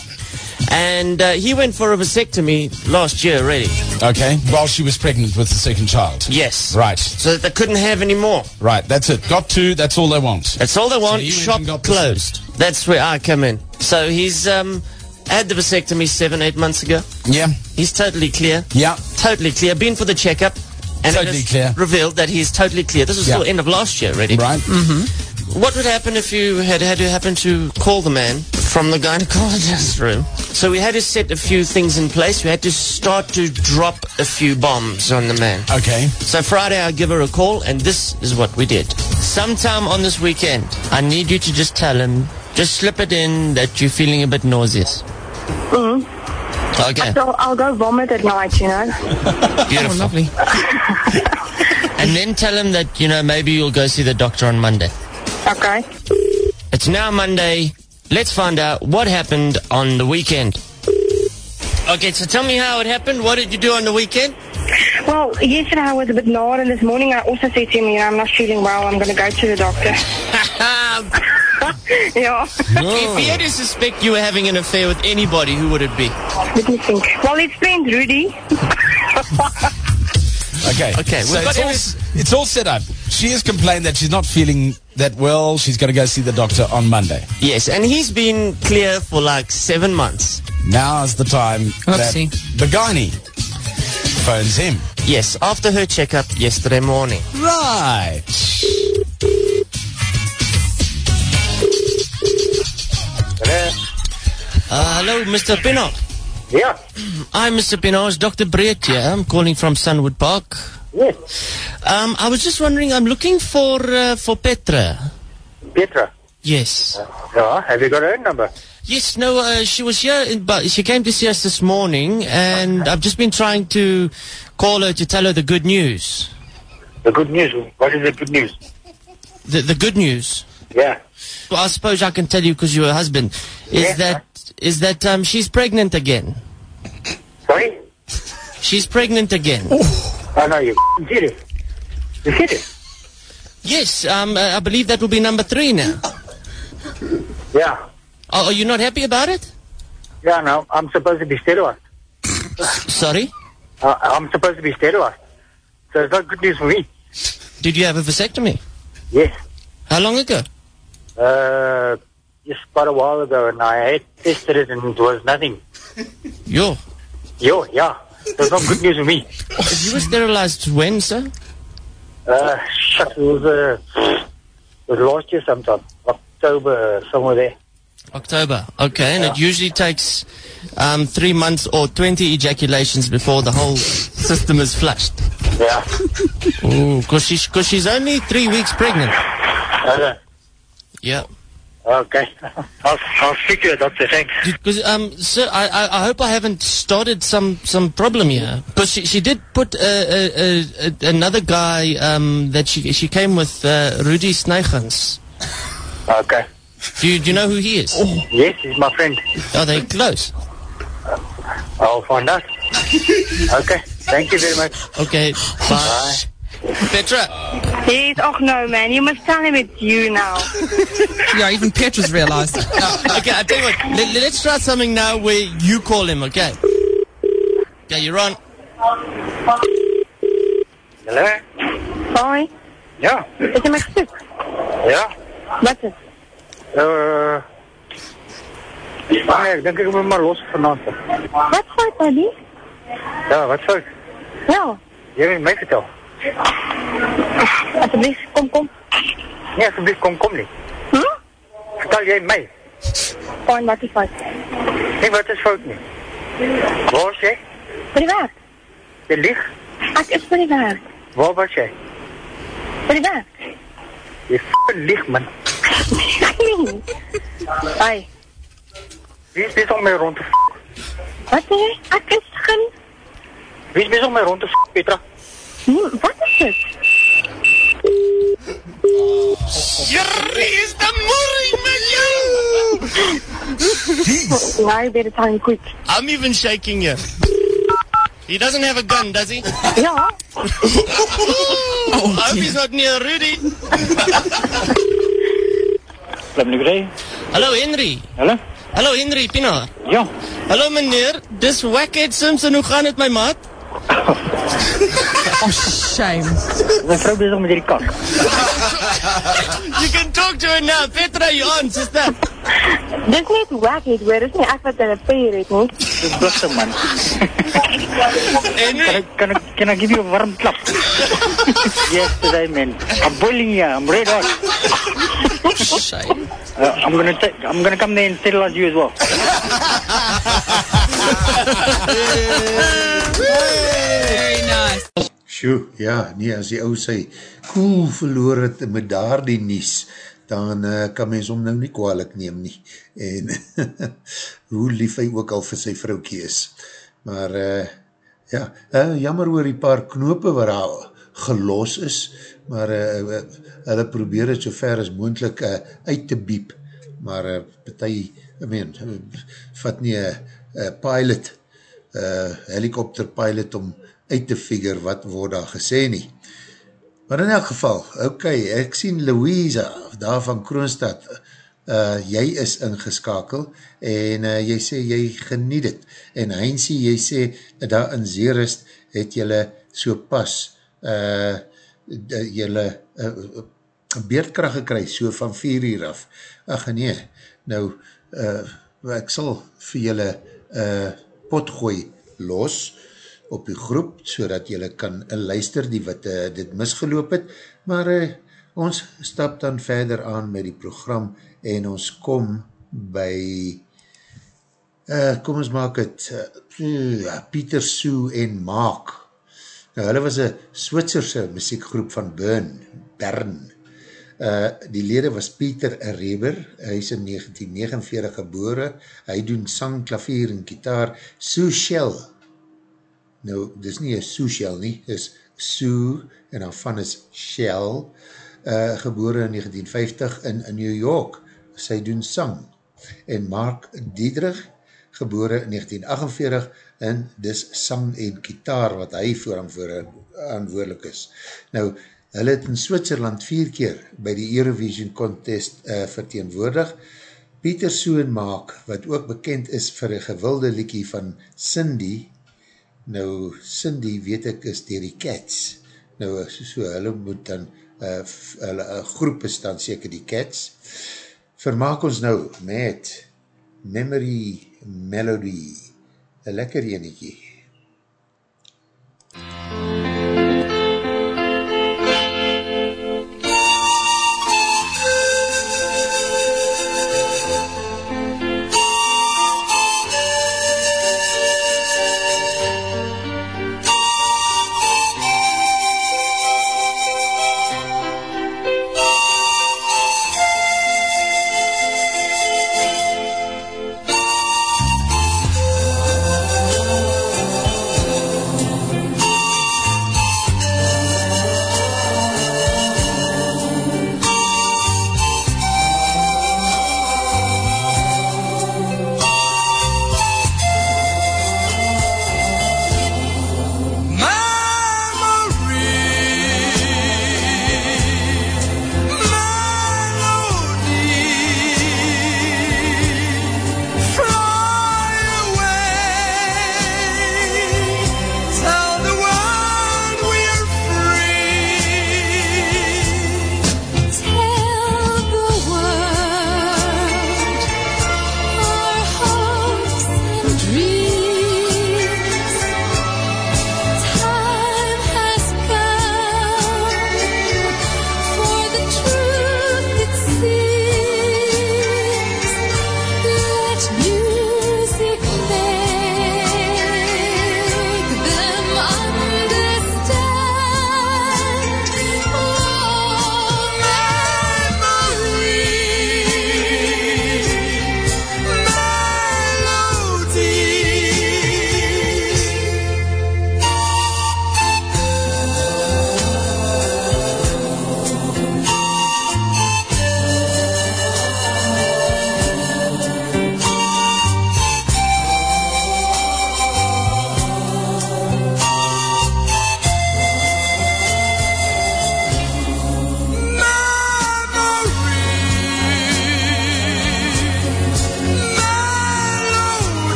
Speaker 9: And uh, he went for a vasectomy last year already.
Speaker 10: Okay. While she was pregnant with the second child.
Speaker 9: Yes.
Speaker 10: Right.
Speaker 9: So that they couldn't have any more.
Speaker 10: Right. That's it. Got two. That's all they want.
Speaker 9: That's all they want.
Speaker 10: So
Speaker 9: Shop
Speaker 10: and got the
Speaker 9: closed. That's where I come in. So he's um, had the vasectomy seven, eight months ago.
Speaker 10: Yeah.
Speaker 9: He's totally clear.
Speaker 10: Yeah.
Speaker 9: Totally clear. Been for the checkup. And
Speaker 10: Totally
Speaker 9: has
Speaker 10: clear.
Speaker 9: revealed that he's totally clear. This was
Speaker 10: Yeah.
Speaker 9: still end of last year already.
Speaker 10: Right.
Speaker 9: What would happen if you had had to happen to call the man from the gynecologist room? So we had to set a few things in place. We had to start to drop a few bombs on the man.
Speaker 10: Okay.
Speaker 9: So Friday I give her a call and this is what we did. Sometime on this weekend, I need you to just tell him, just slip it in that you're feeling a bit nauseous. Mm. Okay,
Speaker 11: So I'll go vomit at night, you know.
Speaker 9: beautiful.
Speaker 12: Lovely.
Speaker 9: And then tell him that, you know, maybe you'll go see the doctor on Monday.
Speaker 11: Okay.
Speaker 9: It's now Monday. Let's find out what happened on the weekend. Okay, so tell me how it happened. What did you do on the weekend?
Speaker 11: Well, yesterday I was a bit lower, and this morning I also said to him, you know, I'm not feeling well. I'm going to go to the doctor. yeah.
Speaker 9: If he had to suspect you were having an affair with anybody, who would it be?
Speaker 11: Let me think. Well, it's friend Rudy.
Speaker 10: Okay.
Speaker 9: Okay,
Speaker 10: So it's all,
Speaker 9: every-
Speaker 10: it's all set up. She has complained that she's not feeling that well. She's going to go see the doctor on Monday.
Speaker 9: Yes, and he's been clear for like seven months.
Speaker 10: Now's the time that
Speaker 12: Oopsie.
Speaker 10: the gynae phones him.
Speaker 9: Yes, after her checkup yesterday morning.
Speaker 10: Right.
Speaker 9: Uh, hello, Mr. Pinot.
Speaker 13: Yeah.
Speaker 9: Hi, Mr. Pinot. Dr. Brett here. I'm calling from Sunwood Park.
Speaker 13: Yes.
Speaker 9: Um, I was just wondering, I'm looking for uh, for Petra.
Speaker 13: Petra.
Speaker 9: Yes.
Speaker 13: Yeah. Have you got her number?
Speaker 9: Yes, no, uh, she was here, in, but she came to see us this morning, and I've just been trying to call her to tell her the good news.
Speaker 13: The good news. What is the good news?
Speaker 9: The, the good news.
Speaker 13: Yeah.
Speaker 9: Well, I suppose I can tell you because you're a husband. Is
Speaker 13: Yeah.
Speaker 9: that is that um, she's pregnant again?
Speaker 13: Sorry?
Speaker 9: She's pregnant again.
Speaker 13: Oh, no, you serious. You serious?
Speaker 9: Yes, um, uh, I believe that will be number three now.
Speaker 13: Yeah.
Speaker 9: Oh, are you not happy about it?
Speaker 13: Yeah, no. I'm supposed to be sterilized.
Speaker 9: Sorry?
Speaker 13: Uh, I'm supposed to be sterilized. So it's not good news for me.
Speaker 9: Did you have a vasectomy?
Speaker 13: Yes.
Speaker 9: How long ago?
Speaker 13: Uh, just quite a while ago, and I had tested it, and it was nothing.
Speaker 9: Yo.
Speaker 13: Yo, yeah. It's not good news for me.
Speaker 9: You were sterilized when, sir?
Speaker 13: Uh, shit, it was, uh, it was last year sometime. October, somewhere there.
Speaker 9: October. Okay, and it usually takes um, three months or 20 ejaculations before the whole system is flushed.
Speaker 13: Yeah.
Speaker 9: Ooh, because she's, cause she's only three weeks pregnant.
Speaker 13: Okay.
Speaker 9: Yeah.
Speaker 13: Okay. I'll, I'll speak to the doctor, thanks.
Speaker 9: Because, um, sir, I, I, I hope I haven't started some, some problem here. Because she, she did put uh, uh, uh, another guy um, that she she came with, uh, Rudy Snijgens.
Speaker 13: Okay.
Speaker 9: Do you, do you know who he is?
Speaker 13: Yes, he's my friend.
Speaker 9: Are they close?
Speaker 13: I'll find out. okay. Thank you very much.
Speaker 9: Okay, bye. Petra.
Speaker 11: Yes, oh no, man. You must tell him it's you now.
Speaker 12: Yeah, even Petra's realised.
Speaker 9: okay, I tell you what. Let, let's try something now where you call him. Okay. Okay, you're on.
Speaker 13: Hello?
Speaker 11: Hi.
Speaker 13: Ja.
Speaker 11: Is hij mijn stuk?
Speaker 13: Ja.
Speaker 11: Wat is het?
Speaker 13: Uh, nee, ik denk ik moet maar los vanavond.
Speaker 11: Wat fout, Daddy?
Speaker 13: Ja, wat zou ik?
Speaker 11: Ja.
Speaker 13: Jij moet mij vertellen.
Speaker 11: Alsjeblieft, kom, kom.
Speaker 13: Nee, alsjeblieft, kom, kom niet.
Speaker 11: Hm?
Speaker 13: Vertel jij mij.
Speaker 11: Fijn, wat is fout?
Speaker 13: Nee, wat is fout niet? Waar was jij?
Speaker 11: Privaat.
Speaker 13: Je liegt.
Speaker 11: Ik is privaat.
Speaker 13: Waar was jij?
Speaker 11: Privaat.
Speaker 13: Je f***ing liegt, man.
Speaker 11: Nee. Hoi.
Speaker 13: Wie is dit om mij rond te f***?
Speaker 11: Wat? Ik is begin?
Speaker 13: Wie is bezig om my rond te f***, Petra?
Speaker 11: Nee, wat is dit?
Speaker 9: Jerry is the morning met you!
Speaker 11: Now you better time quick.
Speaker 9: I'm even shaking you. He doesn't have a gun, does he?
Speaker 11: Yeah.
Speaker 9: oh, I hope he's not near Rudy.
Speaker 13: Klap nie kry?
Speaker 9: Hallo Henry.
Speaker 13: Hallo?
Speaker 9: Hallo Henry Pinaar.
Speaker 13: Ja.
Speaker 9: Hallo meneer, dis Wackhead Simpson, hoe gaan dit my maat?
Speaker 12: Oh, shame.
Speaker 13: My vrou bezig met hierdie kak.
Speaker 9: You can talk to her now. Petra, you on, sister.
Speaker 11: Dis net wackhead hoor, dis nie ek wat hulle peer het nie.
Speaker 13: Dis blikse man. Can I, can, I, can I give you a warm klap? yes, today man. I'm boiling here. I'm red hot.
Speaker 12: Shame.
Speaker 13: Uh, I'm gonna ta- I'm gonna come there and settle on you as well.
Speaker 12: Very nice.
Speaker 2: Sjoe, ja, nee, as die ou sy koel verloor het met daar die nies, dan uh, kan mens om nou nie kwalijk neem nie. En hoe lief hy ook al vir sy vroukie is. Maar, uh, ja, uh, jammer oor die paar knope waar hy gelos is, maar uh, hulle probeer het so ver as moendlik uh, uit te biep, maar uh, partij, I mean, vat nie een pilot, uh, helikopter pilot om uit te figure wat word daar gesê nie. Maar in elk geval, ok, ek sien Louisa, daar van Kroonstad, uh, jy is ingeskakel, en uh, jy sê jy geniet het, en Heinzie, jy sê, daar in Zeerist, het jylle so pas, uh, jylle uh, beerdkracht gekry, so van 4 uur af. Ach nee, nou, uh, ek sal vir jylle uh, potgooi los, op die groep, so dat jylle kan luister die wat uh, dit misgeloop het, maar uh, ons stap dan verder aan met die program en ons kom by uh, kom ons maak het uh, Pieter Sue en Maak nou hulle was een Switserse muziekgroep van Bern, Bern uh, die lede was Pieter Reber, hy is in 1949 gebore, hy doen sang, klavier en gitaar, Sue Shell nou, dis nie een Sue Shell nie, is Sue, en dan van is Shell, uh, gebore in 1950 in, in New York, sy doen sang, en Mark Diedrich, gebore in 1948, en dis sang en gitaar, wat hy verantwoordelik is. Nou, hulle het in Switserland vier keer, by die Eurovision Contest uh, verteenwoordig, Pieter Soenmaak, wat ook bekend is vir een gewilde liekie van Cindy, Nou, Cindy weet ek is dier die Cats. Nou, so, so hulle moet dan, uh, hulle uh, groep is dan seker die Cats. Vermaak ons nou met Memory Melody. Een lekker eniekie.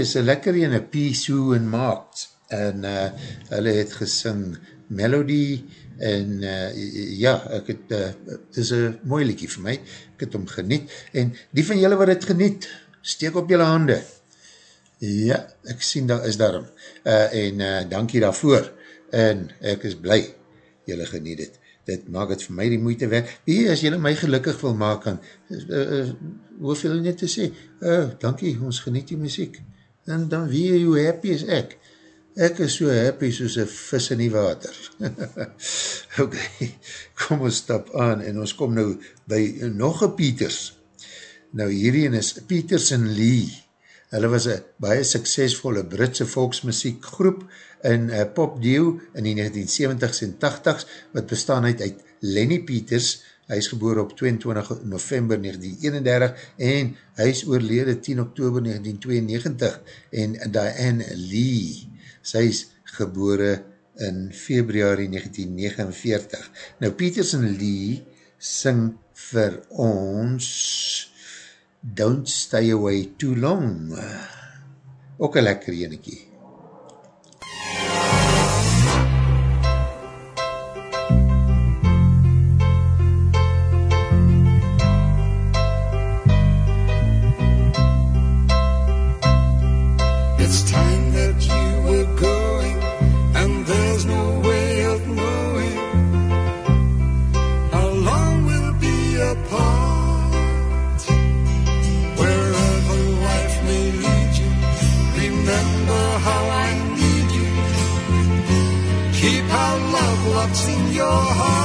Speaker 2: Is een lekker ene, Pea, Sue en Marks, en uh, hulle het gesing Melody, en uh, ja, ek het, uh, het is een mooi liekie vir my, ek het hom geniet, en die van julle wat het geniet, steek op julle hande. Ja, ek sien daar is daarom, uh, en uh, dankie daarvoor, en ek is blij, julle geniet het. Dit maak het vir my die moeite werk. Wie, as julle my gelukkig wil maak, kan, uh, uh, hoef julle net te sê, uh, dankie, ons geniet die muziek. En dan wie, hoe happy is ek? Ek is so happy soos een vis in die water. ok, kom ons stap aan en ons kom nou by nog een Pieters. Nou hierheen is Pieters en Lee. Hulle was een baie suksesvolle Britse volksmuziekgroep in uh, Pop Dio in die 1970s en 80s, wat bestaan uit, uit Lenny Peters, hy is geboor op 22 november 1931 en hy is oorlede 10 oktober 1992 en Diane Lee, sy is gebore in februari 1949. Nou Peters en Lee sing vir ons Don't Stay Away Too Long. Ook een lekker enekie.
Speaker 7: It's your heart.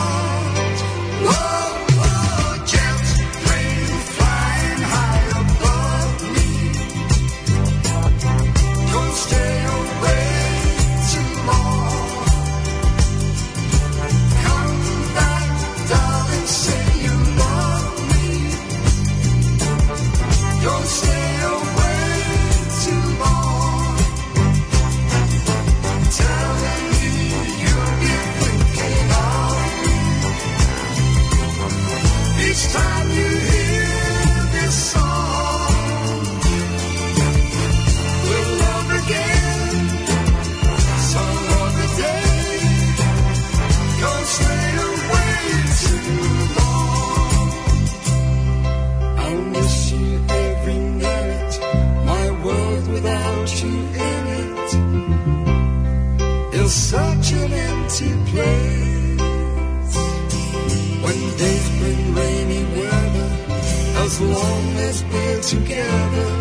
Speaker 7: Together.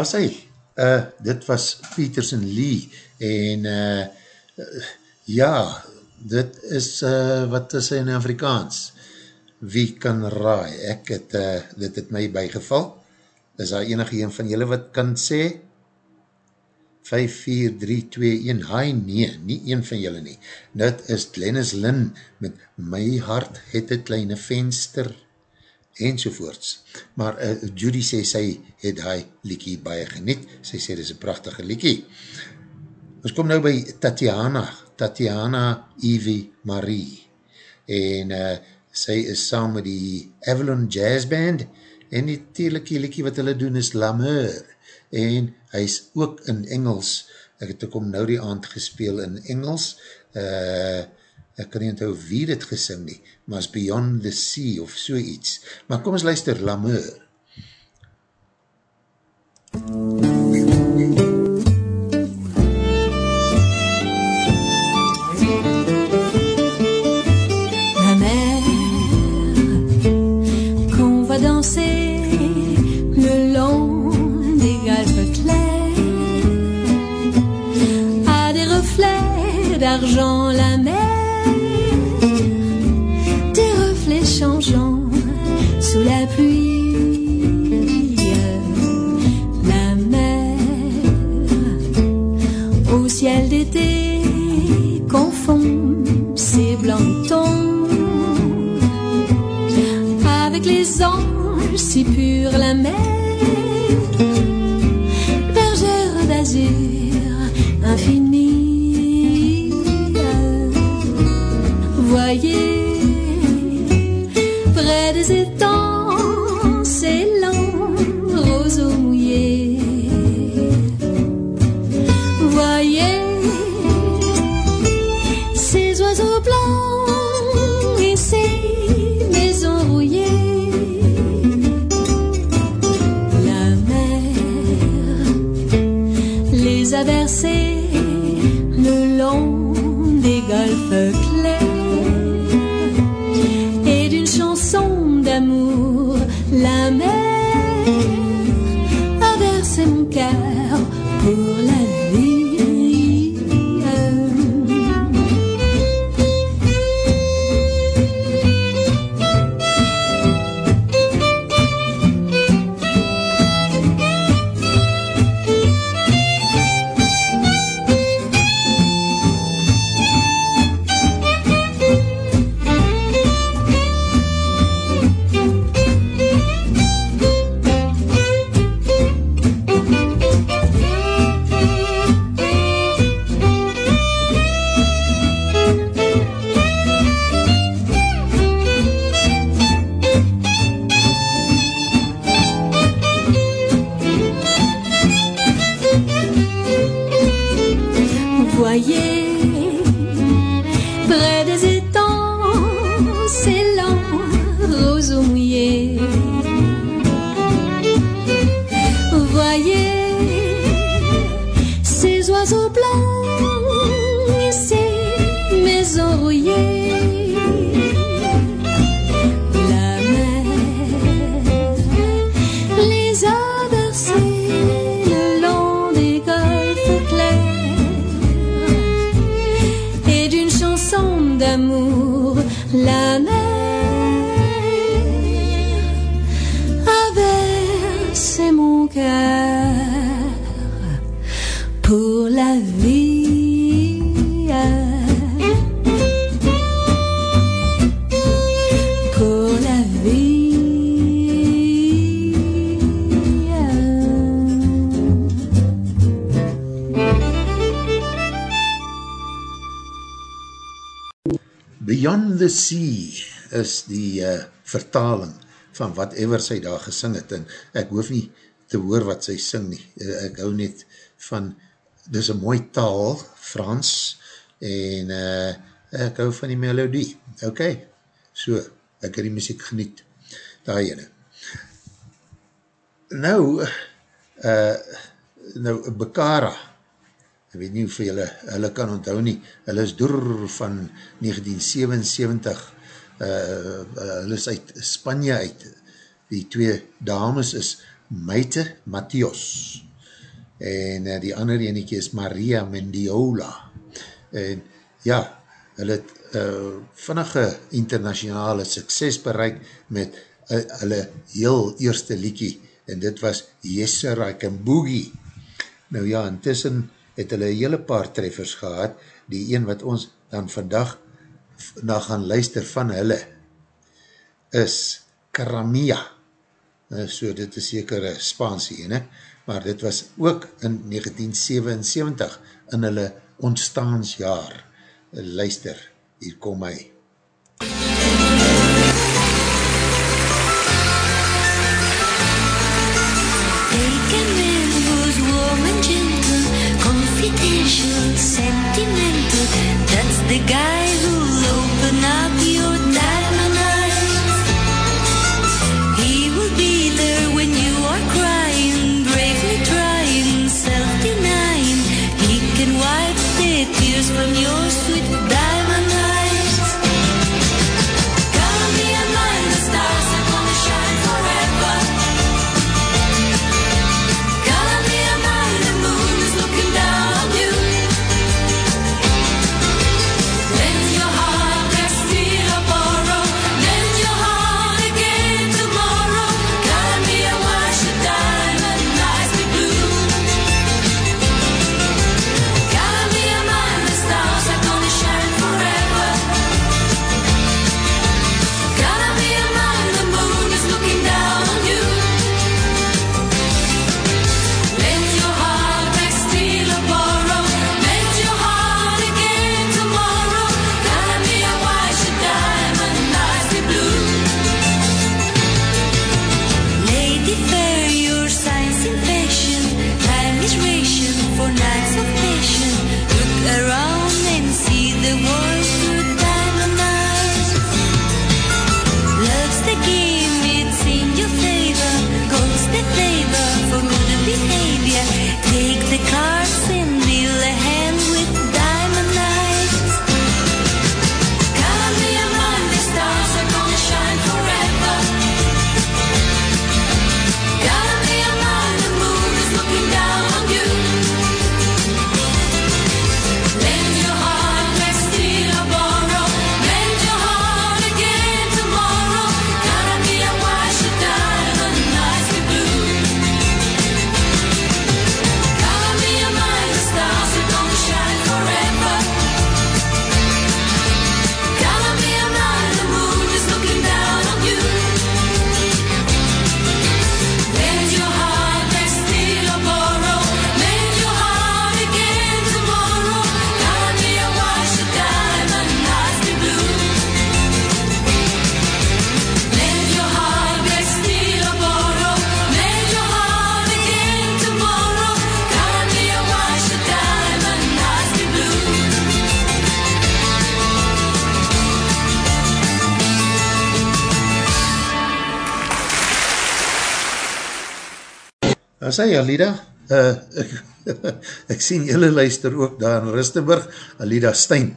Speaker 2: As hy, uh, dit was Peterson Lee en uh, ja, dit is, uh, wat is hy in Afrikaans? Wie kan raai? Ek het, uh, dit het my bygeval. Is daar enige een van julle wat kan sê? 5, 4, 3, 2, 1, hi nee, nie een van julle nie. Dit is Glennis Lynn met My hart het een kleine venster enzovoorts. Maar uh, Judy sê sy het hy liekie baie geniet, sy sê dit is een prachtige liekie. Ons kom nou by Tatiana, Tatiana Evie Marie. En uh, sy is saam met die Avalon Jazz Band en die teelike liekie wat hulle doen is Lameur en hy is ook in Engels, ek het ook om nou die aand gespeel in Engels, uh, ek kan nie onthou wie dit gesing nie, maar is Beyond the Sea of so iets. Maar kom ons luister, Lameur.
Speaker 14: Qu'on si purs la mer bergère d'azur infinie. Voyez les a
Speaker 2: vertaling van whatever sy daar gesing het en ek hoef nie te hoor wat sy sing nie. Uh, ek hou net van, dis een mooi taal, Frans, en uh, ek hou van die melodie. Ok, so, ek het die muziek geniet. Daar jyne. Nou, uh, nou, Bekara, ek weet nie hoeveel julle, hulle kan onthou nie, hulle is door van 1977, uh, hulle is uit Spanje uit, die twee dames is Maite Matthios, en uh, die ander eniekie is Maria Mendiola, en ja, hulle het uh, vinnige internationale sukses bereik met uh, hulle heel eerste liekie, en dit was Yeserak en Boogie. Nou ja, intussen het hulle hele paar treffers gehad, die een wat ons dan vandag na gaan luister van hulle, is Karamia, uh, so dit is seker een Spaansie, ne? maar dit was ook in 1977 in hulle ontstaansjaar. Luister, hier kom hy.
Speaker 1: Take tears from your sweet
Speaker 2: As hy, Alida, uh, ek, ek sien julle luister ook daar in Ristenburg, Alida Stein,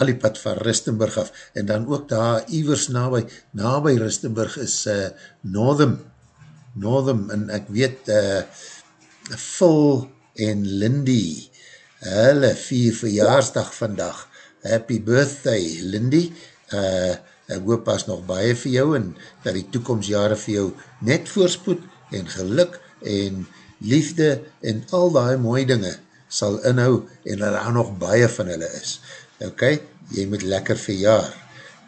Speaker 2: al die pad van Ristenburg af, en dan ook daar iwers nabij, nabij Ristenburg is uh, Northam, Northam, en ek weet, uh, Phil en Lindy, hulle vier verjaarsdag vandag, happy birthday Lindy, uh, ek hoop pas nog baie vir jou, en dat die toekomstjare vir jou net voorspoed, en geluk, en liefde, en al die mooie dinge, sal inhou, en er daar nog baie van hulle is. Ok, jy moet lekker verjaar,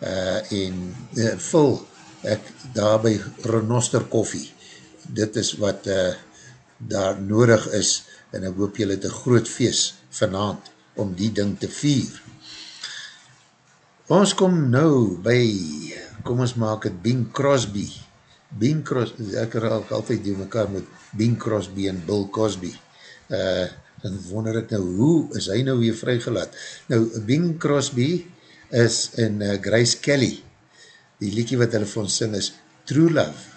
Speaker 2: uh, en uh, vul, ek daar by Renoster koffie, dit is wat uh, daar nodig is, en ek hoop julle het een groot feest vanavond, om die ding te vier. Ons kom nou by, kom ons maak het Bing Crosby, Bing Crosby, ek raak altyd die mekaar met Bing Crosby en Bill Cosby, uh, dan wonder ek nou, hoe is hy nou weer vrygelaat? Nou, Bing Crosby is in uh, Grace Kelly, die liedje wat hulle vir ons sing is True Love.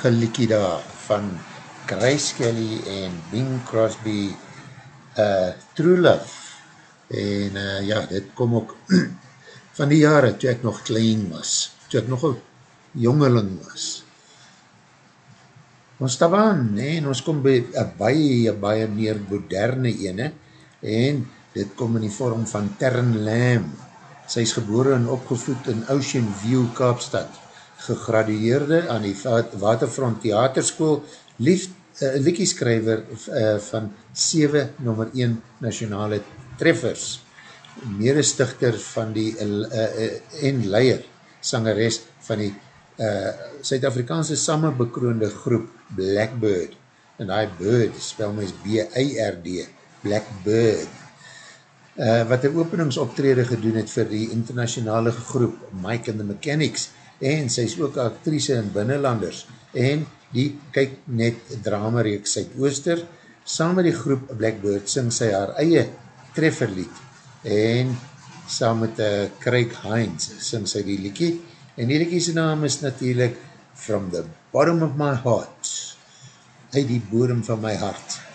Speaker 2: Prachtige liekie daar van Grace Kelly en Bing Crosby uh, True Love en uh, ja, dit kom ook van die jare toe ek nog klein was, toe ek nog een jongeling was. Ons stap aan, nee, en ons kom by een baie, baie meer moderne ene, en dit kom in die vorm van Tern Lam. Sy is gebore en opgevoed in Ocean View, Kaapstad, gegradueerde aan die Waterfront Theaterschool, lief, uh, liekieskrijver uh, van 7 nummer 1 nationale treffers, medestichter van die uh, uh, en leier, sangeres van die uh, Suid-Afrikaanse samenbekroonde groep Blackbird, en die bird spel my B-I-R-D, Blackbird, uh, wat een openingsoptrede gedoen het vir die internationale groep Mike and the Mechanics, en sy is ook actrice in Binnenlanders, en die kyk net dramareek Suidooster, saam met die groep Blackbird sing sy haar eie trefferlied, en saam met uh, Craig Hines sing sy die liekie, en die liekie sy naam is natuurlijk From the Bottom of My Heart, uit die bodem van my hart.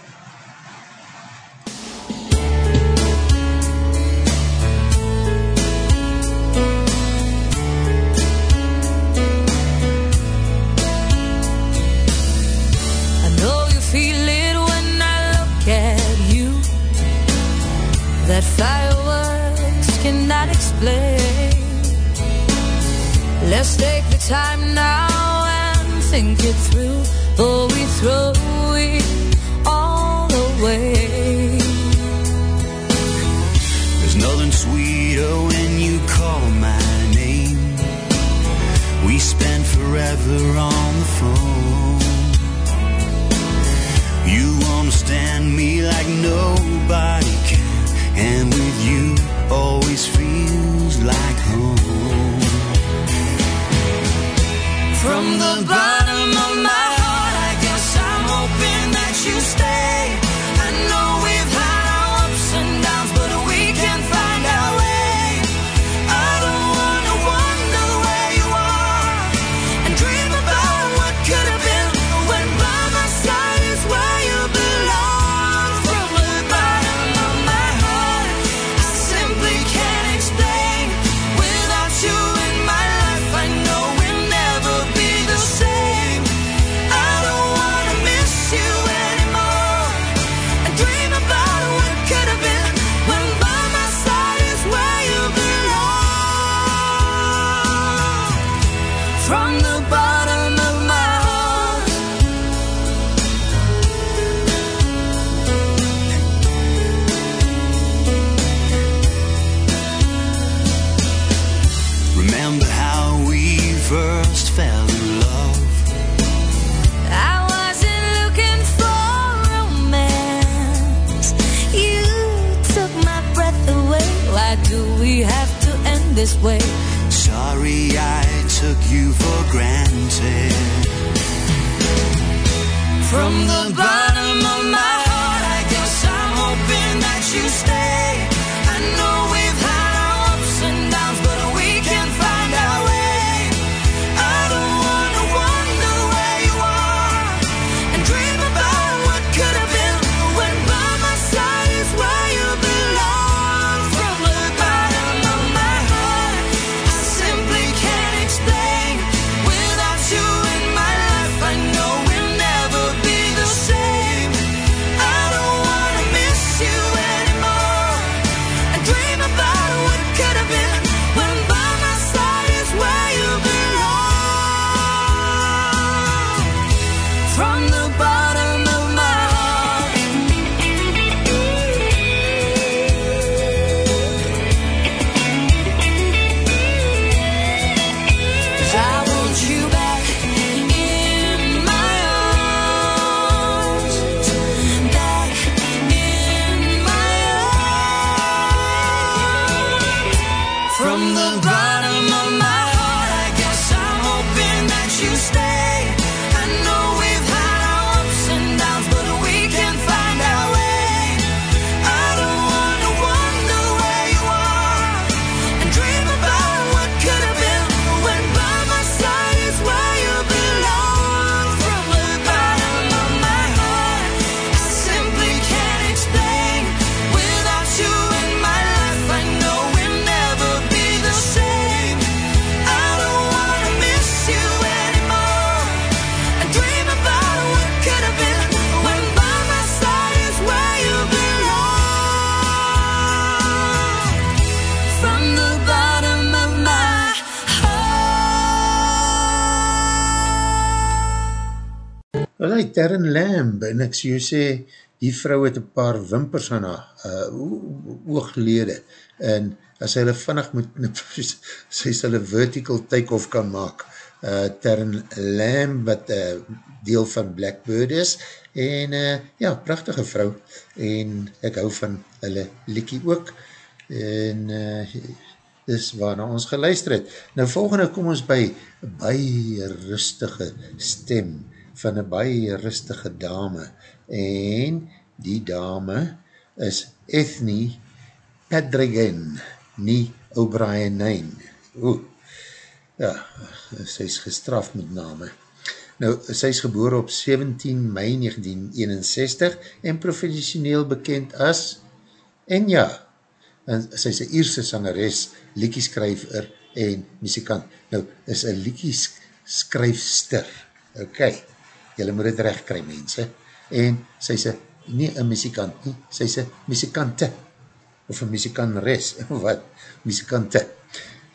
Speaker 2: Terren Lamb, en ek sê, sê, die vrou het een paar wimpers aan haar uh, ooglede, en as hy hulle vinnig moet, sy sal een vertical take-off kan maak, uh, Terren Lamb, wat uh, deel van Blackbird is, en uh, ja, prachtige vrou, en ek hou van hulle liekie ook, en uh, dis waarna ons geluister het. Nou volgende kom ons by baie rustige stem van een baie rustige dame en die dame is Ethnie Padrigan, nie O'Brien Oeh, ja, sy is gestraf met name. Nou, sy is geboor op 17 mei 1961 en professioneel bekend as Enya. En sy is een Ierse sangeres, liekieskryver en muzikant. Nou, is een liekieskryfster. Ok, jylle moet het recht kry, mense. En sy een, nie een muzikant nie, sy een muzikante. Of een muzikanres, wat? Muzikante.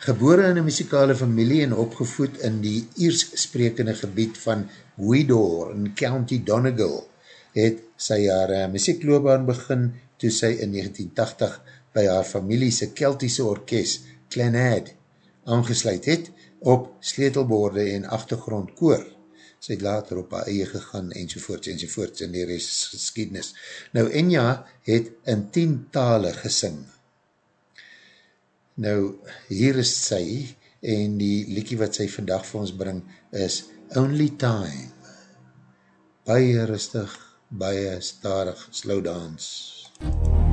Speaker 2: Gebore in een muzikale familie en opgevoed in die Iers sprekende gebied van Gweedore in County Donegal, het sy haar uh, muziekloobaan begin toe sy in 1980 by haar familiese Keltiese orkest Clanad aangesluit het op sleetelborde en achtergrondkoor. Sy het later op haar eie gegaan enzovoorts enzovoorts en die rest is geskiednis. Nou Enya het in tien tale gesing. Nou hier is sy en die liekie wat sy vandag vir ons bring is Only Time. Baie rustig, baie starig, slow dance.
Speaker 1: Who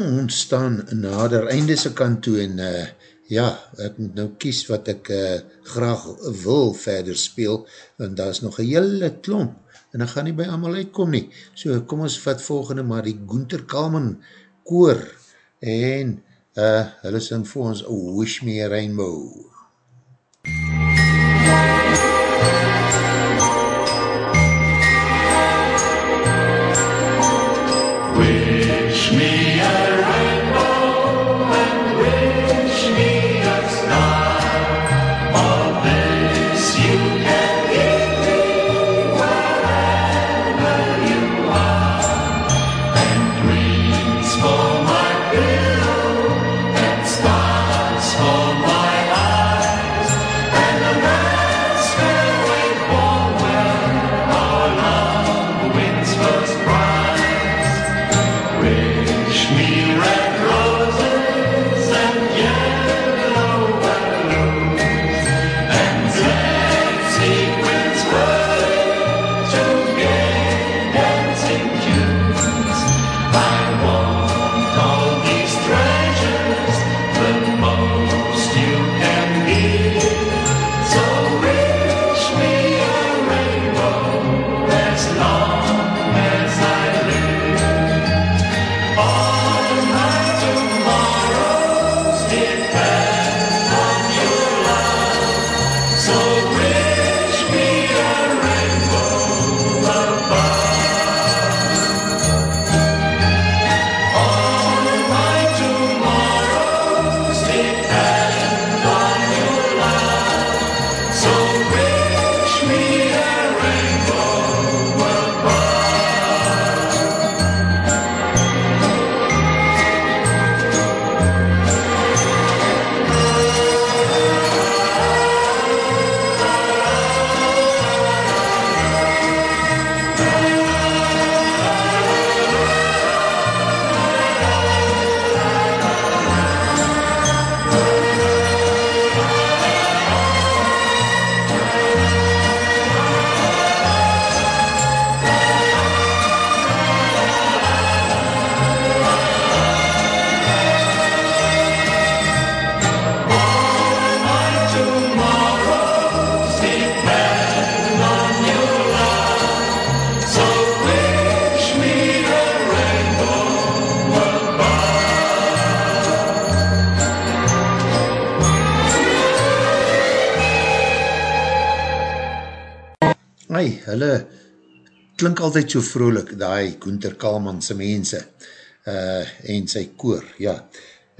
Speaker 2: ons staan nader einde se kant toe en uh, ja, ek moet nou kies wat ek uh, graag wil verder speel, want daar is nog een hele klomp en ek gaan nie by allemaal uitkom nie. So kom ons vat volgende maar die Gunther Kalman koor en uh, hulle sing vir ons Wish Me a Rainbow. Klink altyd so vrolik, die Gunther Kalmanse mense uh, en sy koor, ja.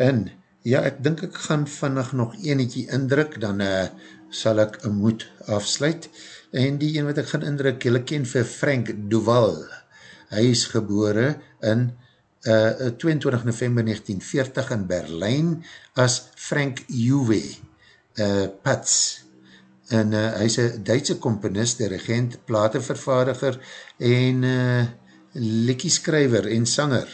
Speaker 2: En ja, ek dink ek gaan vannig nog enetjie indruk, dan uh, sal ek een moed afsluit. En die een wat ek gaan indruk, julle ken vir Frank Duval. Hy is gebore in uh, 22 november 1940 in Berlijn as Frank Juwe uh, Pats en uh, hy is een Duitse komponist, dirigent, platenvervaardiger en uh, lekkieskryver en sanger.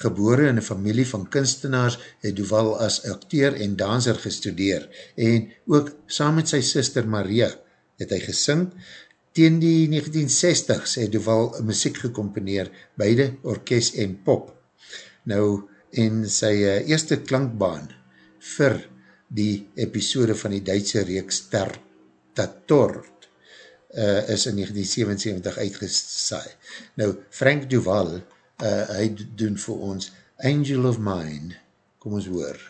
Speaker 2: Gebore in een familie van kunstenaars, het Duval as acteur en danser gestudeer en ook saam met sy sister Maria het hy gesing. Tegen die 1960s het Duval muziek gecomponeer, beide orkest en pop. Nou, en sy uh, eerste klankbaan vir die episode van die Duitse reeks Ter Tatort uh, is in 1977 uitgesaai. Nou, Frank Duval, uh, hy doen vir ons Angel of Mine. Kom ons hoor.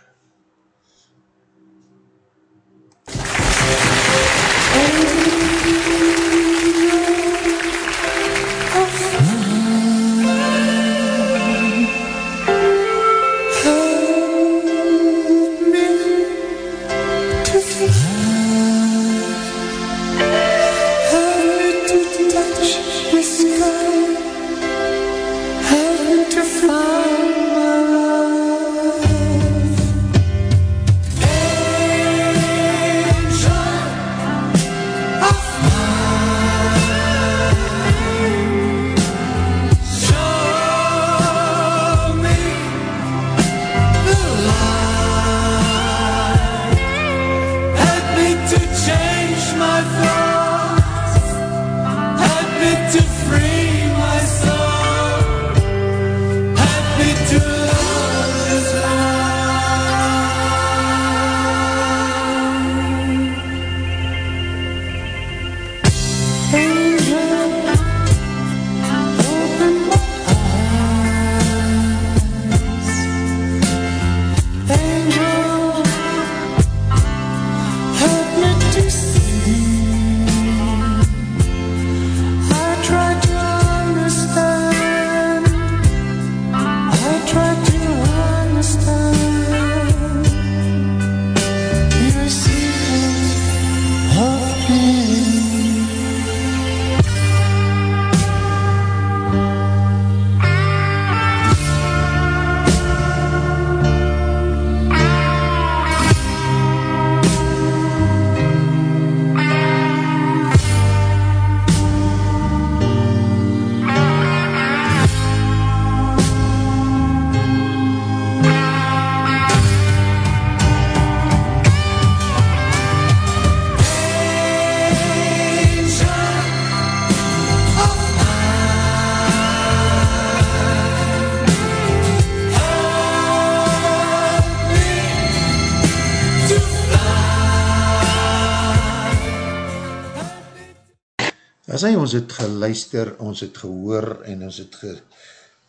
Speaker 2: Ons het geluister, ons het gehoor en ons het ge...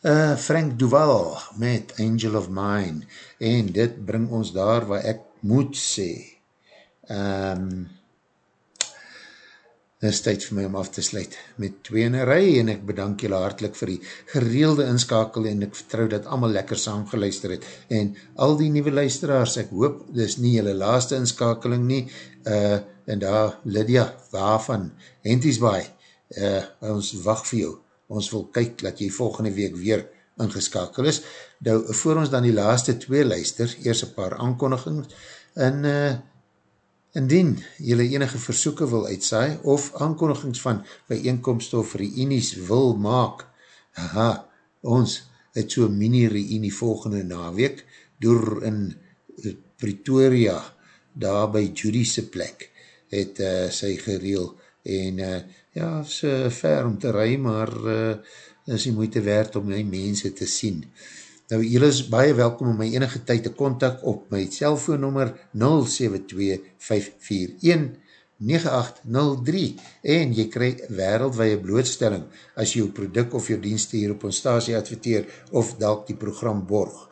Speaker 2: Uh, Frank Duval met Angel of Mine en dit bring ons daar waar ek moet sê. Um, dit is tyd vir my om af te sluit met twee in een rij en ek bedank julle hartelijk vir die gereelde inskakel en ek vertrouw dat allemaal lekker saam geluister het en al die nieuwe luisteraars, ek hoop dit is nie julle laaste inskakeling nie uh, en daar Lydia, waarvan Henties-Baai, uh, ons wacht vir jou ons wil kyk dat jy volgende week weer ingeskakel is. Nou, voor ons dan die laaste twee luister, eers een paar aankondigings, en uh, indien jylle enige versoeken wil uitsaai, of aankondigings van bijeenkomst of reenies wil maak, aha, ons het so mini-reenie volgende naweek, door in Pretoria, daar by Judy'se plek, het uh, sy gereel, en uh, ja, is uh, ver om te rij, maar uh, is die moeite werd om my mense te sien. Nou, jylle is baie welkom om my enige tyd te kontak op my cellfoonnummer 072-541-9803 en jy krij wereldwaie blootstelling as jy jou product of jou dienste hier op ons stasie adverteer of dalk die program borg.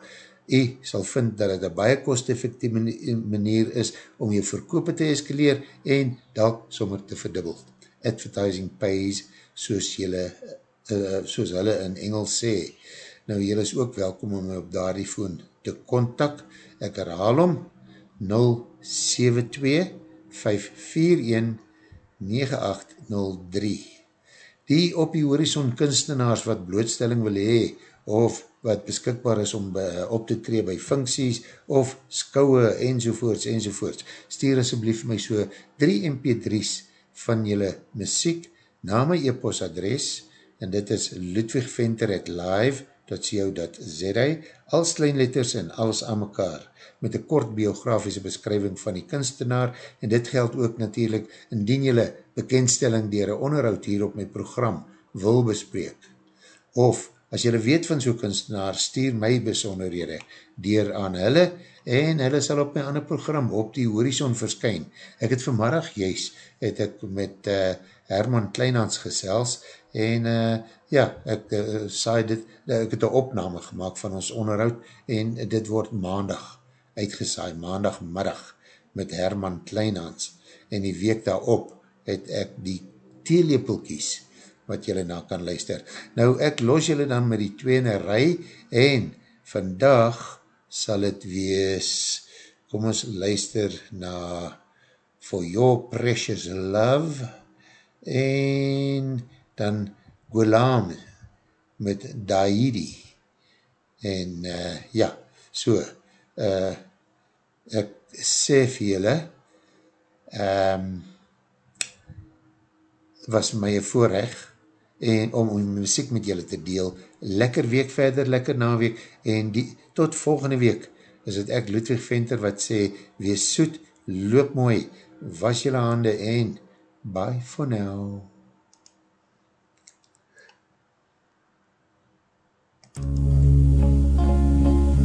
Speaker 2: Jy sal vind dat het een baie kost-effectieve manier is om jou verkoop te eskaleer en dalk sommer te verdubbel. Advertising pays soos jylle uh, soos hulle in Engels sê. Nou, jylle is ook welkom om op daar die phone te kontak. Ek herhaal om 072-541-9803. Die op die horizon kunstenaars wat blootstelling wil hee, of wat beskikbaar is om uh, op te tree by funksies, of skouwe, enzovoorts, enzovoorts. Stuur asjeblief my so 3 mp3's van jylle muziek na my e-post adres, en dit is ludwigventer.live.co.za als kleinletters en alles aan mekaar met een kort biografische beskrywing van die kunstenaar en dit geld ook natuurlijk indien jylle bekendstelling dier een onderhoud hier op my program wil bespreek. Of as jylle weet van so'n kunstenaar stuur my besonderhede dier aan hulle en hulle sal op my ander program op die horizon verskyn. Ek het vanmiddag juist het ek met uh, Herman Kleinhans gesels en uh, ja, ek uh, dit, ek het een opname gemaakt van ons onderhoud en dit word maandag uitgesaai, maandagmiddag met Herman Kleinhans en die week daarop het ek die theelepelkies wat jylle na kan luister. Nou ek los jylle dan met die tweene rij en vandag sal het wees, kom ons luister na For Your Precious Love en dan Gulam met Daidi en uh, ja, so uh, ek sê vir julle um, was my een voorrecht en om die muziek met julle te deel. Lekker week verder, lekker na week en die, tot volgende week is het ek Ludwig Venter wat sê wees soet, loop mooi was julle hande en bye for now.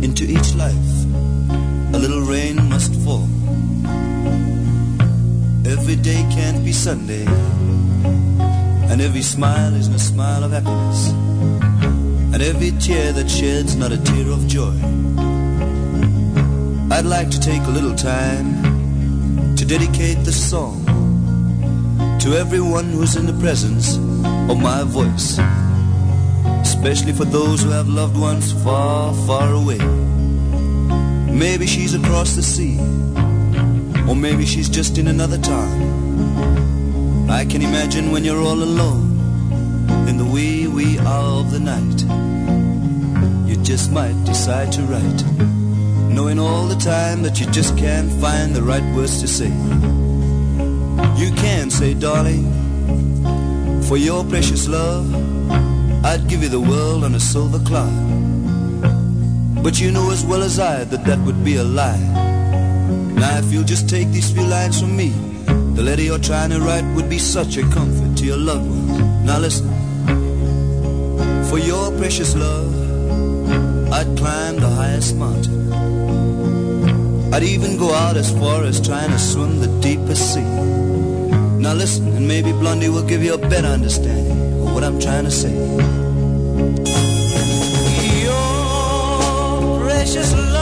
Speaker 15: Into each life, a little rain must fall. Every day can't be Sunday, and every smile isn't a smile of happiness, and every tear that sheds not a tear of joy. I'd like to take a little time to dedicate this song to everyone who's in the presence of my voice especially for those who have loved ones far, far away. Maybe she's across the sea, or maybe she's just in another town. I can imagine when you're all alone in the wee, wee hour of the night. You just might decide to write, knowing all the time that you just can't find the right words to say. You can say, darling, for your precious love. I'd give you the world on a silver cloud. But you know as well as I that that would be a lie. Now if you'll just take these few lines from me, the letter you're trying to write would be such a comfort to your loved ones. Now listen. For your precious love, I'd climb the highest mountain. I'd even go out as far as trying to swim the deepest sea.
Speaker 16: Now listen, and maybe Blondie will give you a better understanding of what I'm trying to say. Your precious love